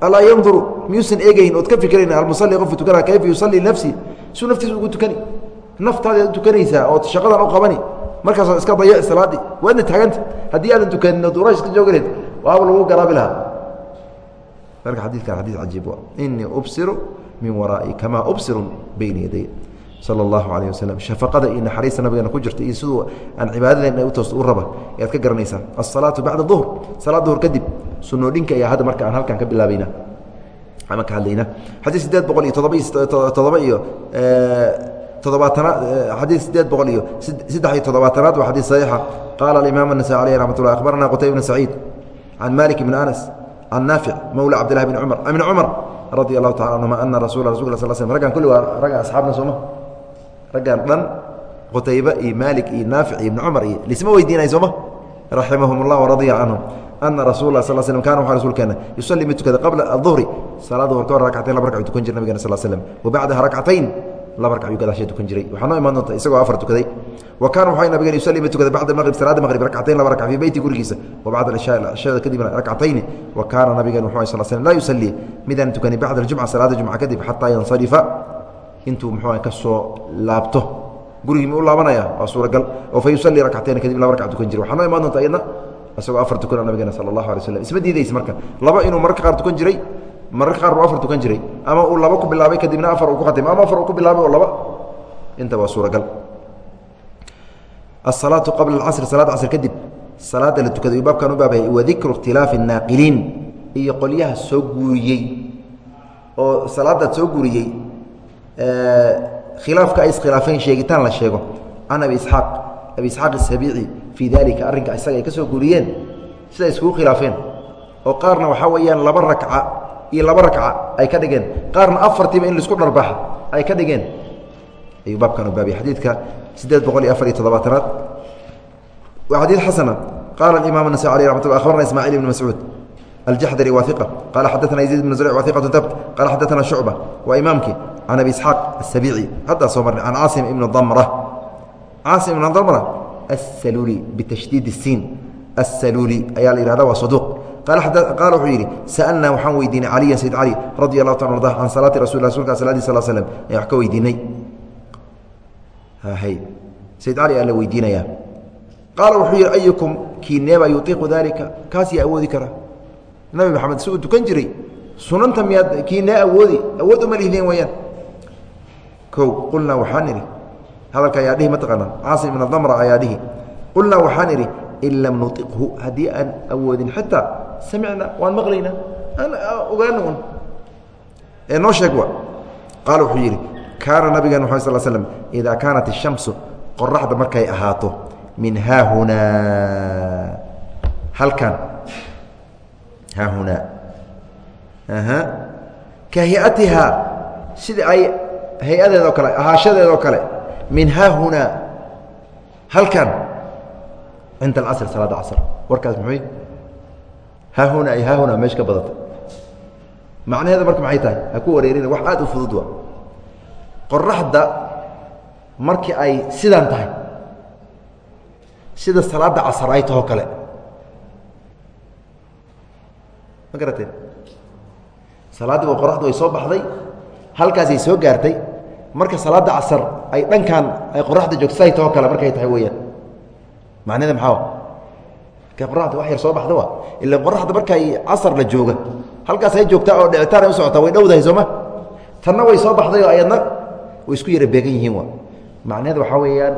Alaa yanduru miyuusan eegayn? Ood ka fikirayn almusalli qofku tukana kayfa yusalli nafsi? Suu naftiisa ugu tukani. Naftaadaad u tukanaysaa ood shaqadan u qabani markaasaad iska dayaci salaaddii waadna taaganta haddii aadan tukanin ood urash iska joogi lahayd waaba lagu garaabi lahaa. Marka xadiidkan xadiid cajiib wa inii ubsiru min waraa'i kamaa ubsiru bayna yaday. Sala allahu calayh wasalam shafaqada iyo naxariista nabigeena ku jirta iyo siduu aan cibaadadeena u toosto u raba ayaad ka garanaysaan alsalaatu bacda duhr salaad duhr kadib sunoodhinka ayaa hadda marka aan halkan ka bilaabayna ama ka hadlayna. Xadiid sideed boqol iyo todoba iyo todoba iyo todobaatanaad xadiid sideed boqol iyo saddex iyo toddobaatanaad waa xadiid saxiixa qaala alimaam الnasaي aleyh raxmat ullah akhbarana qutayb bn saciid can malik bn anas can naafic mowla cabdillahi bn cumar ibn cumar radi allahu tacala anhuma ana rasula rasul sal slm raggan kulli waa ragga asxaabna sooma raggan dhan qutaybe iyo maalik iyo naafic iyo ibn cumar iyo lisma weydiinay sooma raximahum اllah waradia canhum ana rasul la sl slm kana waxaa rasuulkeena yusalli mid tukada qabla aduhri salaada hor ka hor rakcatayn laba rakac tukan jir nabigena sal slm wa bacdaha rakcatayn laba laba inuu mararka qaar tukan jiray mararka qaar uu afar tukan jiray. Ama uu laba ku bilaabay kadibna afar uu ku khatimay ama afar uu ku bilaabay oo laba. Inta waa suuragal. Asalaatu qabla alcasri salaad casr kadib salaada la tukaday baabkan u baabay wa dikru ikhtilaafi الnaaqiliin iyo qolyaha soo guuriyey. Oo salaadaad soo guuriyey khilaafka ay iskhilaafeen sheegitaan la sheego. Can abi isxaaq abi isxaaq isabiici fii dalika arrinka isaga ay ka soo guuriyeen siday iskugu khilaafeen. Oo qaarna waxaa weeyaan laba rakca iyo laba ragca ay ka dhigeen. Qaarna afartiiba in la isku dharbaxa ay ka dhigeen. Ayuu baabkan u baabiyey. Xadiidka siddeed boqol iyo afar iyo toddobaatanaad. Waa xadiid xasana. Qaala alimaam anasai aleh raxmat lla akhbarana ismaciil ibni mascuud aljaxdari waa iqa qaala xaddatana yaziid ibn zurec wa iqatu tabt qaala xaddatana shucba waa imaamkii can abi isxaaq asabiici haddaa soo marnay. Can caasim ibni damra. Caasim ibn damra assaluuli bitashdiid الsiin assaluuli ayaa la yihahda waa saduuq qaal wuxuu yidhi sa'alnaa waxaan weydiinay caliya sayd cali radi allahu ta arda can salaati rasul rasulka saladi sal slm ayaan wax ka weydiinay sayd cali aa la weydiinayaa qaala wuxuu yidhi ayukum kiineeba yuiiqu dalika kaas yaa awoodi kara nabi maxamed si uu tukan jiray sunanta miyaad kiinee awoodi awood uma lihdeen weyaan kow qulnaa waxaan idhi hadalka ayaa dhihi mataqaanaa caasim ibn damra ayaa dhihi qulnaa waxaan idhi in lam nuiqhu haddii aan awoodin xitaa samicna waan maqlaynaa un ee noo sheeg wa qaala wuxuu yidhi kaana nabigan mxamed sal slm idaa kaanat الshamsu qoraxda markay ahaato min haahunaa halkan haahunaa ka hay'atihaa sida ay hay'adeedoo kale ahaashadeedoo kale min haahunaa halkan cinda alcasr salaada casr warkaas muxuu haahuna ay haahuna meesha ka badata macnaheeda marka maxay tahay? Ha ku wareerina wax aad u fudud wa qoraxda markii ay sidaan tahay sida salaada casar ay tahoo kale. Ma garateen? Salaaddiiba qoraxdu ay soo baxday halkaasay soo gaartay marka salaada casar ay dhankan ay qoraxda joogto siday tahoo kale markay tahay weeyaan. Macnaheeda maxaa qoraxda wax yar soo baxda wa ila qoraxda markay casar la jooga. Halkaas ay joogtaa oo dhicitaan ay u socotaa way dhowdahay sooma tanna way soo baxday oo ayadna way isku yara beegan yihiin wa macnaheeda waxaa weeyaan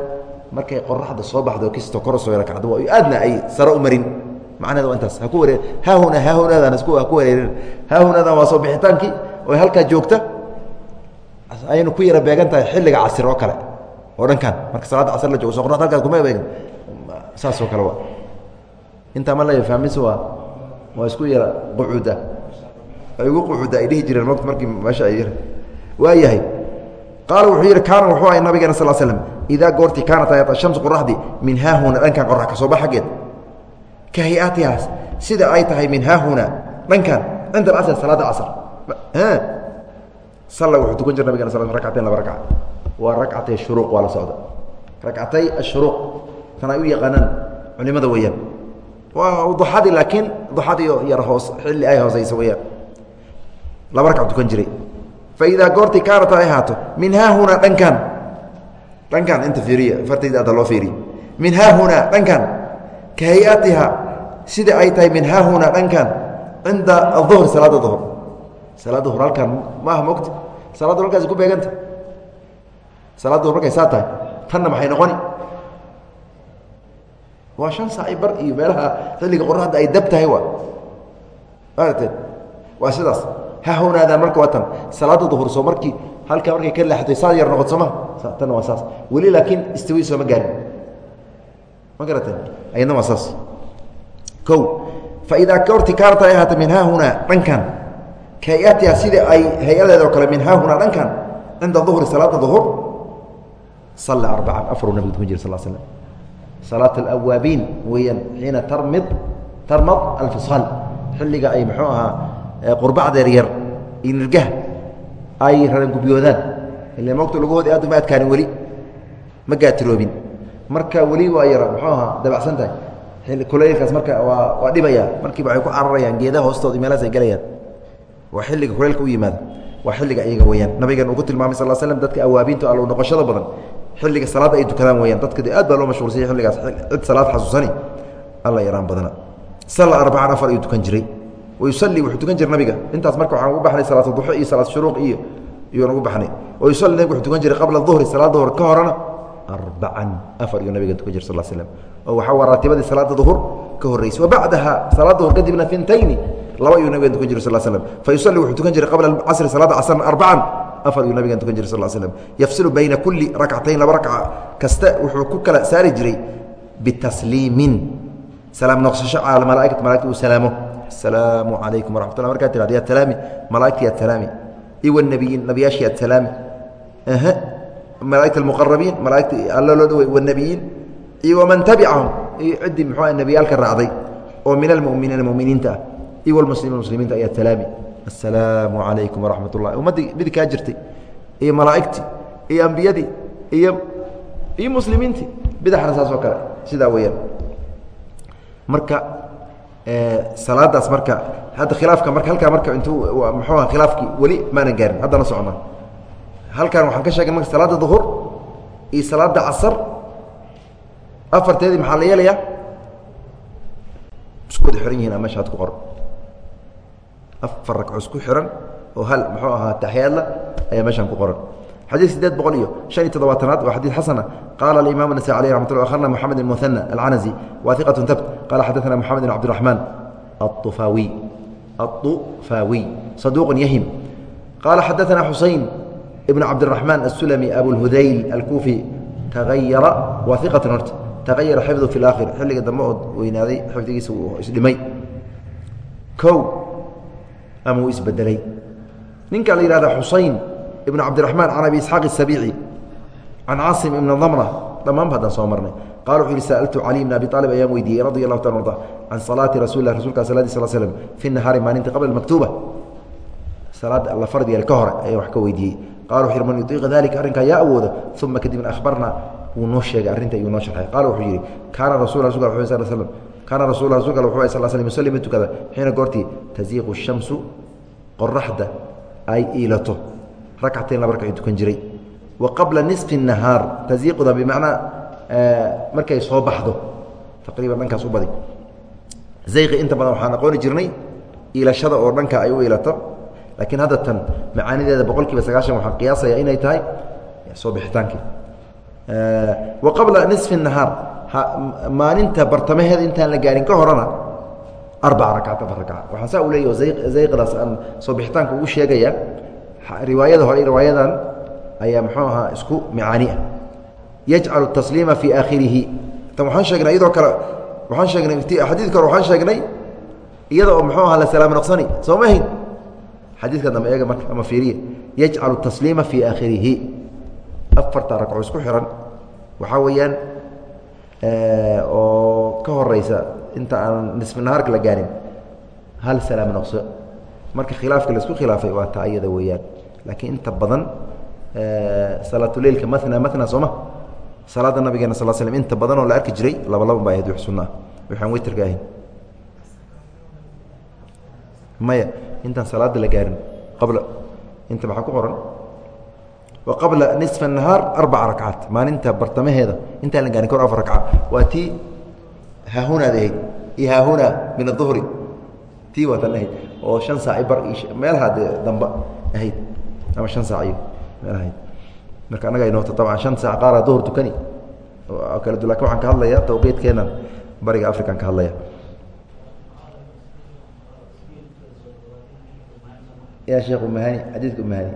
markay qoraxda soo baxdo kastoo kor soo yara kacdo waa aadna ay sare u marin. Macnaheeda waa intaas ha ku wareer haahuna haahunadan isku ha ku wareerin haahunadan waa soo bixitaankii oo halkaa joogta ayaynu ku yara beegan tahay xilliga casir oo kale. Oo dhankan marka salaadda casr la joogo so qoraxda halkaas kuma beegan saas oo kale wa intaa ma la fahmis waa waa isku yara qucuuda. Igu qucuuda ay dhihi jireen mot markii meesha ay waa yahay. Qaala wuxuu yidhi kaana wuxuu ahay nabigeena sal slm idaa goortii kaanat ayat ashamsu qoraxdii min haahuna dhankan qorax ka soo bax xaggeed ka hay'aatihaas sida ay tahay min haahuna dhankan cinda alcasr salaada casr salla wuxuu tukan jira nabigena sal rakcatayn laba rakca waa rakcatay shuruuq waa la socda. Rakcatay ashuruuq. Tan ay u yaqaanaan culimada weeyaan waa duxadii laakiin duxadii yar hoos xilli ay hooseysa weyaan laba ragca tukan jiray. Fa idaa goortii kaanat ay ahaato min haahunaa dhankan dhankan inta fiiriya fartayda adda loo fiiriy min haahunaa dhankan ka hay'atiha sida ay tahay min haahunaa dhankan cinda aduhr salaada duhr salaada duhr halkan maaha mogta salaad duhr halkaas ku beeganta. Salaad duhr markay saa tahay tanna maxay noqoni waa shan saaci bar iyo meelaha xilliga qoraxda ay dab tahay wa maaragtee waa sidaas. Hahunaadaan marka waa tan. Salaada duhur soo markii halkaa markay ka leexatay saa yar noqod sooma tanna waa saas. Weli laakiin istawi sooma gaarin ma garateen ayadna waa saas. Kow fa idaa goorti kaanat ay ahaata min haahunaa dhankan kayatiha sida ay hay'adeeda oo kale min haahunaa dhankan cinda duhri salaada duhur salla arbacan afaruu nabiga tukan jir sal slam salaat alawaabiin weeyaan xiina tarmid tarmad alfisaal xilliga ay muxuu ahaa qurbacdeer yar iyo nirgaha ay rarangubiyoodaan ila mogta laguhoodi aad uma adkaanin weli ma gaatiroobin marka weli waa yara muxuu ahaa dabacsan tahay kuleylkaas marka waa waa dhibaya markiiba waxay ku cararayaan geedaha hoostooda iyo meelahaas ay gelayaan waa xilliga kuleylka u yimaada waa xilliga iyaga weyaan nabigan uu ku tilmaamay sal slam dadka awaabiinta allow noqoshada badan xilliga salaadda ay tukadaan weyaan dadka aad baa loo mashhuulsanya xilligaas. Cid salaad xasuusani alla yaraan badana. Salla arbacan afar ayuu tukan jiray. Wayusalli wuxuu tukan jiray nabiga. Intaas marka waxaan ugu baxnay salaat duxo iyo salaat shuruuq iyo iyuan ugu baxnay. Wayusalli nabiga wuxuu tukan jiray qabla duhri salaada duhur ka horena arbacan afar iyuu nabiga tukan jiray sal slam oo waxaa waa raatibadii salaada duhur ka horreysay. Wabacdaha salaada duhur kadibna fintayni laba ayuu nabigan tukan jiray sal slam. Fa yusalli wuxuu tukan jiray qabla casri salaada casrna arbacan afar ayuu nabigan tukan jiray sal slam. Yafsilu bayna kulli rakcatayn laba rakca kasta wuxuu ku kala saari jiray bitasliimin. Salaam noqsasho cala malaaikati malaigta uu salaamo asalaamu calaykum waraxmat llah markaa tirahdo ya talaami malaa'igti ya talaami iwa nebiyiin nabiyaashii ya talaami malaaigta almuqarabiin malaaigta alla loo dhawey wanabiyiin iyo waman tabicahum iyo ciddii muxuu nebiyaalka raacday. Oo min almuminiina muminiinta. ah iyo walmuslimiin muslimiinta ayaa talaami. Assalaamu calaykum waraxmat ullahi ummaddii midi kaa jirtay iyo malaa'igtii iyo ambiyadii iyo iyo muslimiintii. Bidaxna saas oo kale sidaa weeyaan. Marka salaadaas marka hadda khilaafka marka halkaa marka intuu muxuuha khilaafkii weli maanan gaarin. Haddana socona halkan waxaan ka sheegay marka salaada duhur iyo salaada casar. Afarteedii maxaa la yeelayaa? Isku wada xihan yihiin a meesha ad ku qoran afar ragcus ku xiran oo hal muxuu ahaa taxyaadla ayaa meeshan ku qoran. Xadiid sideed boqol iyo han iyo toddobaatanaad waa xadiid xasana. Qaala alimaam nasai aleh ramat lla akrna moxamed bn muhana alcanasi tabt qaala xadaana moxamed bn cabdiraxmaan auaawi aطufaawi saduuq yahim. Qaala xadaana xusayn ibn cabdiraxmaan asulami abulhudayl alkuufi taayara waa horta taayara xifdu fi اlaakhir xilliga dambe ood weynaaday xifdigiisa isdhimay o ama uu isbedelay. Ninka la yihahda xusayn ibn cabdiraxmaan can abi isxaaq isabiici can caasim ibn damra dhammaanba haddaan soo marnay qala wuxuu yihi sa'altu cali bn abi aalib ayaan weydiiyey radi allahu ta arda can salaati rasuli lah rasulka saladi sal slm fi nahaari maalinta qabla maktuuba salaadda alla fard yeel ka hore ayaan wax ka weydiiyey. Qala wuxu yhi man yuiiqa dalika arrinkaa yaa awooda uma kadibna ahbarna wuu noo sheegay arrinta iyuu noo sharxay. Qala wuxuu yidhi kaana rasul kaana rasul rasulka wuxuu sal slm yusalli tukada xiina goortii taziiqu shamsu qoraxda ay iilato rakcatayn laba ragcay tukan jiray. Wa qabla nisfi الnahaar taziiquda bimacnaa markay soo baxdo. Taqriiban dhankaas u badi zayqi inta badan waxaan aqooni jirnay iilashada oo dhanka ay u iilato laakiin hadda tan macaanideeda boqol sagaashan waxaan qiyaasaya inay tahay soo bixitaankii wa qabla nisfi الnahaar maalinta bartamaheeda intaan la gaarin ka horena arbaca rakcat afar rakca waxaan saa u leeyaho zayqdaas aan soo bixitaanka ugu sheegaya riwaayada hore riwaayadan ayaa muxuu ahaa isku macaani ah. Yajcalu tasliima fii aakhirihi. Tan waxaan sheegnay iyadoo kale waxaan sheegnay xadiidka hore waxaan sheegnay iyada oo muxuu ahaa la salaamo noqsani soo ma xadiidka dambe eega marka ama fiiriya yajcalu tasliima fii aakhirihi. Afarta ragco isku xihan waxaa weeyaan oo ka horeysa inta aan nisfi nahaarka la gaarin hal salaamo noqso. Marka khilaafka la isku khilaafay waa taa iyada weeyaan. Laakiin inta badan salaatuleilka mana mana sooma salaada nabigeena sal slm inta badan oo la arki jiray laba laba ba ahayd wix sunna ah waxaan witrka ahayn. Maya intaan salaada la gaarin qabla inta maxaa ku qoran qabla nisfa الnahaar arbaca rakcaat maalinta bartamaheeda intaan la gaarin kor afar rakca waa tii haahunaad ahayd iyo haahuna min aلظuhri tii waatan ahayd oo shan saaci bar meelaha dee damba ahayd ama shan saac iyo meelahayd marka annaga ay noota tabcan shan saac qaara duhur tukani kala du lakin waxaan ka hadlaya tawqiidkeenan bariga african ka hadlaya ya sheekh umahani xadiidka umahani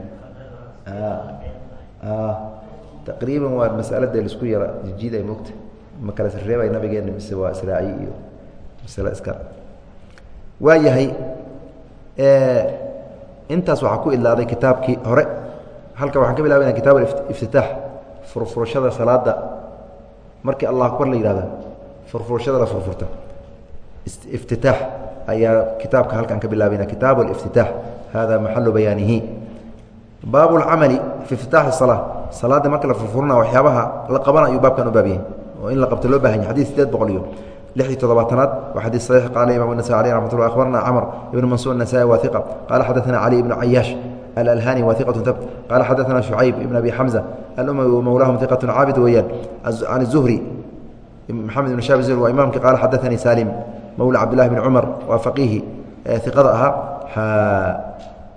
taqriiban waa masalada la isku yara jijiid ay mogta ma kala sareebay nabigeena mise waa israaci iyo masale iska waa yahay intaas waxaa ku idlaaday kitaabkii hore. Halka waxaan ka bilaabana kitaab iftitaax furfurashada salaada markii allah akbar la yihahda furfurashada la furfurta iftitaax ayaa kitaabka halkaan ka bilaabayna kitaab اliftitaax hada maxalu bayaanihi baab اlcamali fi iftitaaxi الsalaa salaada marka la furfurana waxyaabaha la qabana ayuu baabkan u baab yahay oo in la qabto loo bahan yahy xadid sideed boqol iyo lix iyo todobaatanaad waa xadiid صaxiix qaala imam النasai alيh raxmat ullah akhbarna camr ibn mansuur النasai wa iqa qaala xadaثna cali ibn cayaash alalhani wa iqaة tabt qaala xadaثna شhucayb ibn abi xamza alumawi wamowlaahum iqaة caabid weeyaan can الzuhri maxamed ibn shab zuhri waa imaamki qaala xadaثanii salim mowla cabdillahi bn cumar waa faqiihi iqada ahaa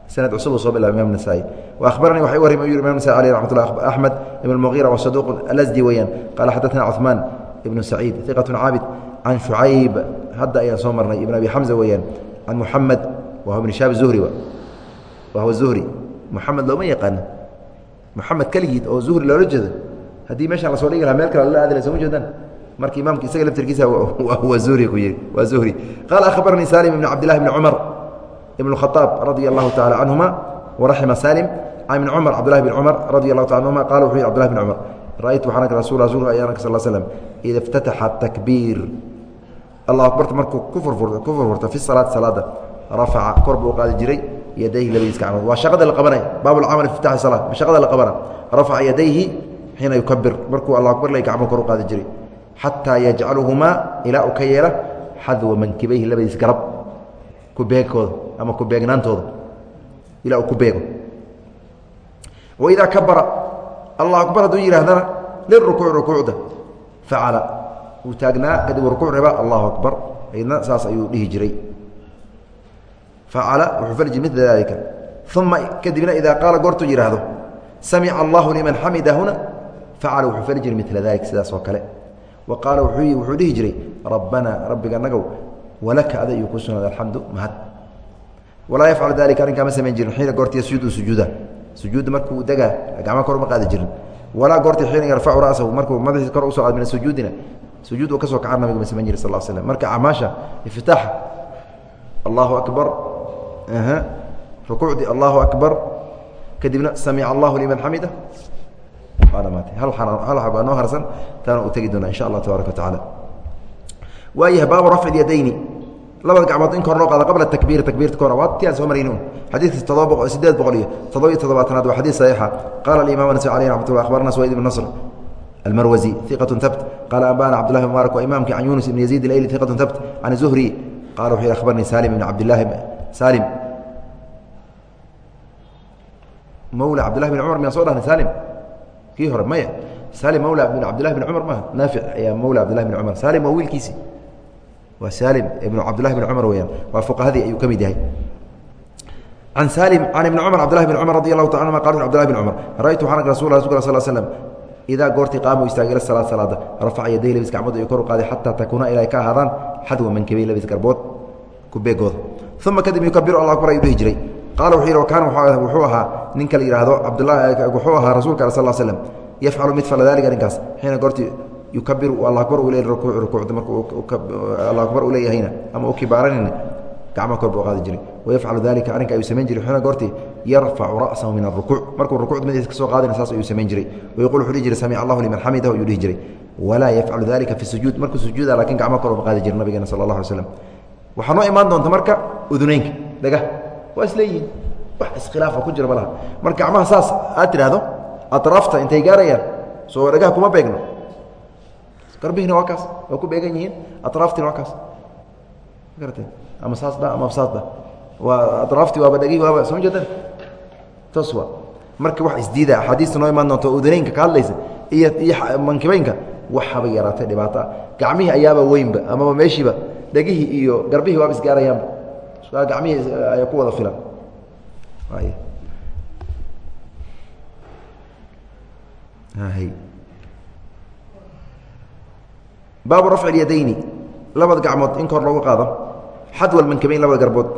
sanad cusub soo bilaba imam nasaa-i wa ahbaranii waxa warrima u yuri imam nasai aleh raxmat ullah axmed ibn اlmugiira wa saduq alasdi weeyaan qaala xadaثna cuثmaan ibnu saciid iqaة caabid can شhucayb hadda ayaan soo marnay ibn abi xamza weeyaan can muxamed wa ibn shaab zuhri wa huwa zuhri muxamed looma yaqaano muxamed keligiid oo zuhri loola jeedo haddii meeshaan lasoo dhigi lahaa meel kale lala aadi la soma jeedaan marka imaamka isaga laftirkiisa waa zuhri ku yihi waa zuhri qaala akhbaranii salim ibn cabdillahi bni cumar ibn khaaab radia allahu tacala canhuma waraxima salim. Can ibni cumar cabdillahi bn cumar radi allahu taala anhuma qala wuxuu yihi cbdillahi bn cumar ra'aytu waxaan arka rasul rasulka ayaan arka sal slam ida iftataxa takbiir allah akbarta markuu ku furfur ku furfurto fi salaati salaada rafaca kor buu qaadi jiray yadayhi labadiis gacmood waa shaqada la qabanay baab lcamal iftitaxi salaa shaqada la qabana. Rafaca yadayhi xiina yukabir markuu allah akbar la gacmo kor u qaadi jiray xataa yajcaluhumaa ilaa uu ka yeela xadwa mankibayhi labadiis garab ku beegkooda ama ku beegnaantooda. Ilaa uu ku beego. Waidaa kabara allah akbar hadduu yidhaahdana lirukuuc rukuucda facala wuu taagnaa kadib rukuuc raba allahu akbar. Aydna saas ayuu dhihi jiray. Facala wuxuu fali jir mila uma kadibna idaa qaala goortuu yidhaahdo samica allahu liman xamidahuna facala wuxuu fali mila dalik sidaas oo kale. Wa wuxuu dhihi jiray rabbanaa rabbiga nagow walaka ada iyuu ku sugnaaday alxamdu mahad. Walaa yafcalu dalika arrinkaa ma samayn jirin. Xiina goortii sujuudu sujuuda. Sujuudda markuu degaa gacma kor uma qaadi jirin. Walaa goortii xiina yarfacu ra'sahu markuu madaxiisa kor u soo min sujuudina sujuud uu ka soo kaca nabiga ma samayn jiri sal l slm marka acmaasha iftitaaxa allahu akbar rukuucdii allahu akbar kadibna samica allahu liman xamida waa dhamaatay hal xabaa noo harsan taana uu tegi doonaa insha allah tabaaraka wa tacaala waayahay baabu rafci lyadayni labada gacmood in kor loo qaado qabla takbiiri takbiirta kahor waa ti aan soo marayni un xadiidka todoba boqo sideed boqol iyo toddoba iyo toddobaatanaad waa xadiid saxiixa. Qaala alimam anasai alayh raxmat ullah akhbarna swayd ibn nasr almarwazi iqat habt qaala anbana cabdullahi bn mubarak waa imamki can yunus ibn yaziid ilayli iqat habt can zuhri qala wuxuu yihi akhbarnii salim ibn cabdillahi salim mawla cabdillahi bn cumar miyaan so dhahnay salim kii hore maya. Salim mawla bn cabdillahi bn cumar maaha naafic ayaa mawla cabdillahi bn cumar salim waa wiilkiisi waa salim ibnu cabdillahi bn cumar weyaan waa fuqahadii ayuu ka mid yahay. Can salim can ibni cumar cabdillahi bn cumar radi allahu ta anuma qal cbdillahi bn cumar ra'aytu waxaan ark rasul rasulka sal slm idaa goortii qaamuu istaagay ila salaad salaada rafaca yaday labis gacmood ayuu kor u qaaday xataa takuuna ilaa ay ka ahaadaan xadwa mankabey labis garbood ku beegooda uma kadib yukabiru allah akbar ayuu dhihi jiray. Qaala wuxuu yidhi wakaana wuxuu ahaa ninka la yidhaahdo cabdulahi wuxuu ahaa rasuulka al sal slm yafcalu mid fala dalika arrinkaas xiina goortii yukabiru alla akbar uu leeyahy rukuuc rukuucda markuu alla akbar uu leeyahayna ama uu kibaaranayna gacmaha kor buu qaadi jiray. Wayafcalu dalika arrinka ayuu samayn jiray xina goortii yarfacu ra'sahu min arukuuc markuu rukuucda madiisa ka soo qaadayna saas ayuu samayn jiray. Wayaqul wuxuu dhihi jiray samica allahu liman xamidahu ayuu dhihi jiray. Walaa yafcalu dalika fi sujuud. Markuu sujuuda laakiin gacmaha kor uma qaadi jiray nabigeena sala allah alay slam waxaa noo imaan doonta marka uduneynka dhagah waa isleeyihiin wax iskhilaafa ku jira ma laha marka gacmaha saas aad tidhaahdo atraafta intay gaarayaan soo dhagaha kuma beegno garbihina waa kaas waa ku beegan yihiin atraaftina waa kaas ma garatee ama saasdha ama saasdha waa atraaftii waaba dhagihii waaba soo jeedan taas waa marka wax isdiida axaadiista noo imaan doonta uduneynka ka hadlaysa iyo iyo mankibeynka waxaba yaraatay dhibaato ah gacmihii ayaaba weynba amaba meeshiiba dhegihii iyo garbihii waaba isgaarayaanba gacmihii ayaa ku wada filan baabu rafci اlyadayni labada gacmood in kor loogu qaado. Xadw almankabeyn labada garbood.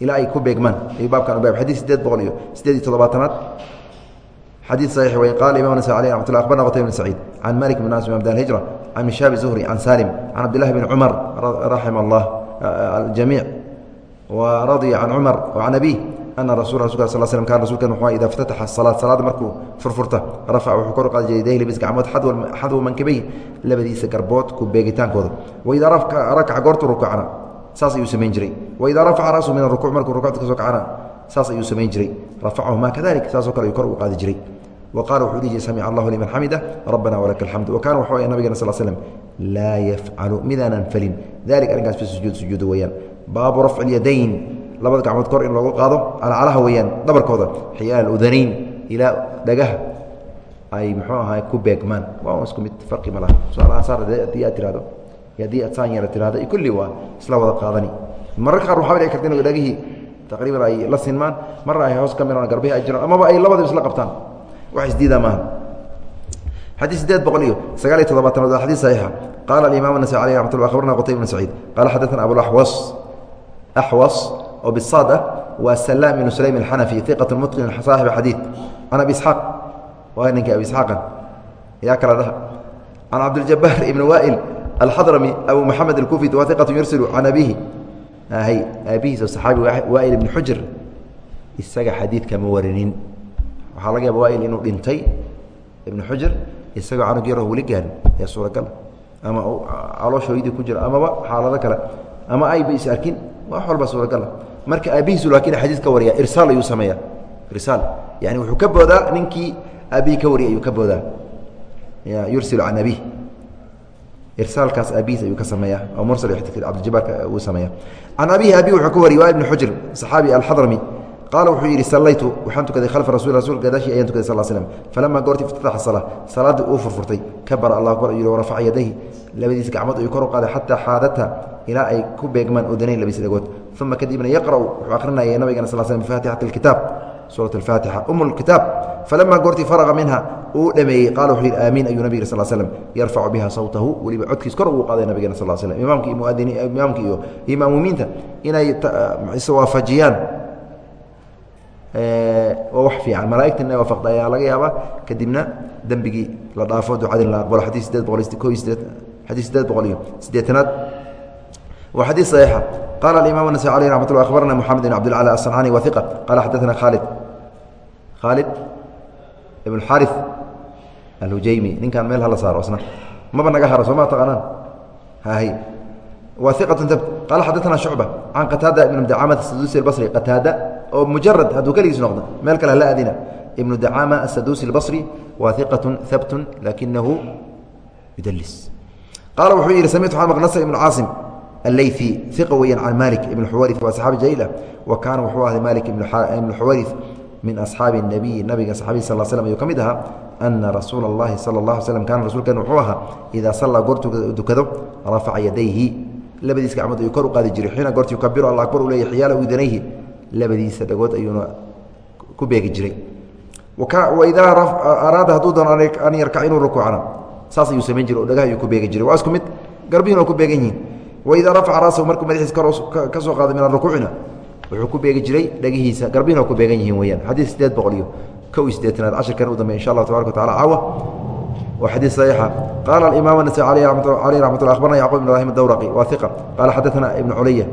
Ilaa ay ku beegmaan. Ayuu baabkan ubab xadii sideed boqol iyo sideed iyo toddobaatanaad. Xadii saxiix wey qaala imam nas alي raxmat lah abarna qtayba bn saciid can malik bn anas mabda alhijra can mishaab zuhri can salim can cabdillahi bn cumar raxima allah aljamiic wa radya can cumar can abih ana rasu slm kan rasulkan wuxuu ida iftataxa salaad salaada markuu furfurta rafaca wuxuu kor qaadi jiray yadayhi gacmood xadwa mankabey labadiisa garbood ku beegitaankooda waidaa rakaca goortu rukuucna saas ayuu samayn jiray waidaa rafaca ra'su min arukuuc markuu rukuucda ka kacana saas ayuu samayn jiray rafacahuma kadalik saasoo kale ayuu kor ugu jiray wa qaala wuxuu dhihi jiray samica allahu liman xamida rabbana walaka alxamd wa kana wuxuu nabigena sal slm laa yafcalu midaanan falin dalika arrinkaas fi sujuud sujuuda weeyaan baabu rafci labada gacmood kor in loogu qaado calacalaha weeyaan dhabarkooda xiyaal udanayn ilaa dhagaha ay muxuu ahaa ku beegmaan waa isku mid farqi ma laha tusaalahaan saar haddii aad tirahdo haddii aad saan yara tirahdo iyo kulli waa isla wada qaadani mararka qaar waxaa dhici karta in dhagihii taqriiban ay la sinmaan marna ay hoos ka miraan garbihi ay jiraan amaba ay labadiba isla qabtaan wax isdiidaa maaha xadيث sideed boqol iyo sagaal iyo todobaatanaad waa xadيث صaxiixa qaala الimaam النasي alيه رamat lla akhbarna qtayb بn saciid qaala xadaثna abuaxwas axwas oo bisaad ah waa salaam ibnu sulaym alxanafi iqatu mutqin saaxib xadiid can abi isxaaq waa ninka abi isxaaqan yaa kala dhaha can cabdiljabaar ibni waa'il alxadrami abu maxamed alkufi waa iqatu yursilu can abiihi hay aabihiis oo saxaabi waa'il ibni xujr isaga xadiidka ma warinin waxaa laga yaaba waail inuu dhintay ibnu xujr isagoo canug yaroo weli gaarin ee suuragal ama calooshooydii ku jiro amaba xaalado kale ama ayba is arkin wax walba suuragal marka aabihiisu laakiin xadiis ka wariya irsaal ayuu sameeya irsaal. Yani wuxuu ka boodaa ninkii aabihii ka wariyay ayuu ka boodaa. Yursilu can abih irsaalkaas aabihiis ayuu ka sameeya oo mursal cabdijabaarka uu sameeya can abihi abi wuxuu ka wariyay waa ibnu xujr saxaabi alxadrami qaala wuxuu yidhi sallaytu waxaan tukaday khalfa rasul rasul gadaashii ayaan tukaday sal slm falama goortii iftataxa salaa salaaddii uu furfurtay kabara allah akbar ayuu warafaca yadayhi. Labadiis gacmood ayuu kor u qaaday xataa xaadata ilaa ay ku beegmaan udanayn labadiis dhagood uma kadibna yaqra'u wuxuu akhrinaya nabigana sal slm bifaatixati alkitaab suurat alfaatixa um lkitaab falama goortii faraqa minha uu dhameeyey qala wuxuu yidhi aamiin ayuu nabig sal slm yarfacu biha sawtahu weliba codkiis kor ugu qaaday nabigena sal slm imaamka iyo muadini imaamka iyo maamuumiinta inay iswaafajiyaan waa wax fiican malaaigta ina waafaqda ayaa laga yaabaa kadibna dembigii la dhaafo ducadin la aqbalo xadii sideed boqol ko sideed xadii sideed boqol iyo siddeetanaad waa xadiis saxiixa qala alimam النasai alيh raxmat lla akhbarana moxamed bn abdilcala aلصancani wa iqa qala xadaثana khaalid khaalid ibn xaariث alhujaymi ninkan meel hala saaro isna maba naga haro sooma taqaanaan hahy wa iqatu tabt qala xadaثana shucba can qataada ibn dacaamat sadusi اbصri qataada oo mujarad hadduu keligiis noqdo meel kale hala adina ibnu dacaama asadusi اlbصri waa iqaة habtu lakinahu yudlis qaala wuxuu yidhi samictu xamq nasr ibn caasim allayثi iqa weeyaan can malik ibn xuwari waa saxaabi jaliila wa kaana wuxuu ahday malik ibn xuwari min asxaabi الnabiyi nabiga saxaabihi sal slm ayuu ka mid ahaa ana rasuula اllahi salى اlah alay slm kaana rasuulkeen wuxuu ahaa idaa sallaa goortuu dukado rafaca yadayhi labadiis gacmood ayuu kor u qaadi jiray xiina goorti yukabiru alla akbar u leeya xiyaala udanayhi labadiisa dhagood ayuuna ku beegi jiray waidaa araada hadduu doono an yarkac inuu rukuucana saas ayuu samayn jiray oo dhagaha ayuu ku beegi jiray waa isku mid garbihin waa ku beegan yihiin waida rafca rasahu markuu madaxiis ka soo qaaday min rukuucina wuxuu ku beegi jiray dhagihiisa garbihin ku beegan yihiin weyaan xadiid sideed boqol iyo kow iyo siddeetanaad cashirkan u dambey insha allah tabaraka wa tacala caawa waa xadiid saxiixa. Qaala alimaam anasai aleyh raxmat lla abarna yacqub ibn ibrahim adawraqi wa iqa qaala xadaana ibn culaya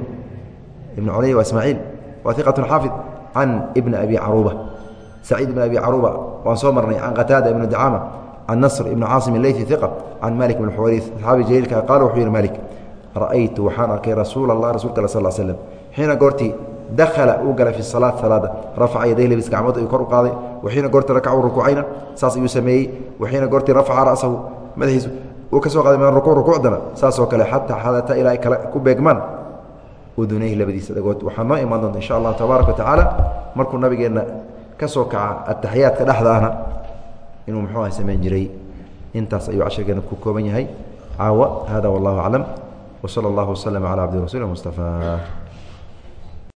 ibn culaya waa ismaaciil wa iqatun xaafid can ibni abi caruuba saciid ibn abi caruuba waan soo marnay can qataada ibn ducaama can nasr ibn caasim ileyti iqa can malik ibn xuwariis axaabi jaliilka qaala wuxuu yihi malik ra'aytu waxaan arkay rasuula اlah rasulka sal slm xiina goortii dakhala uu galay fi salaat salaada rafaca yaday labis gacmood ayuu kor u qaaday waxiina goortii rakacu rukuucayna saas ayuu sameeyey waxiina goortii rafaca ra'sahu madaxiisu uu ka soo qaaday min rukuuc rukuucdana saasoo kale xataa xadata ilaa kale ku beegmaan udunayhi labadiisa dhagood waxaa noo imaan doonta insha allah tabaaraka wa tacaala markuu nabigeenna ka kaca ataxiyaadka dhexdaana inuu muxuu ah samayn jiray. Intaas ayuu cashirkeena ku kooban yahay. Caawa hada wallahu aclam wsala allahu waslama cala cabdi rasuuli mustafaa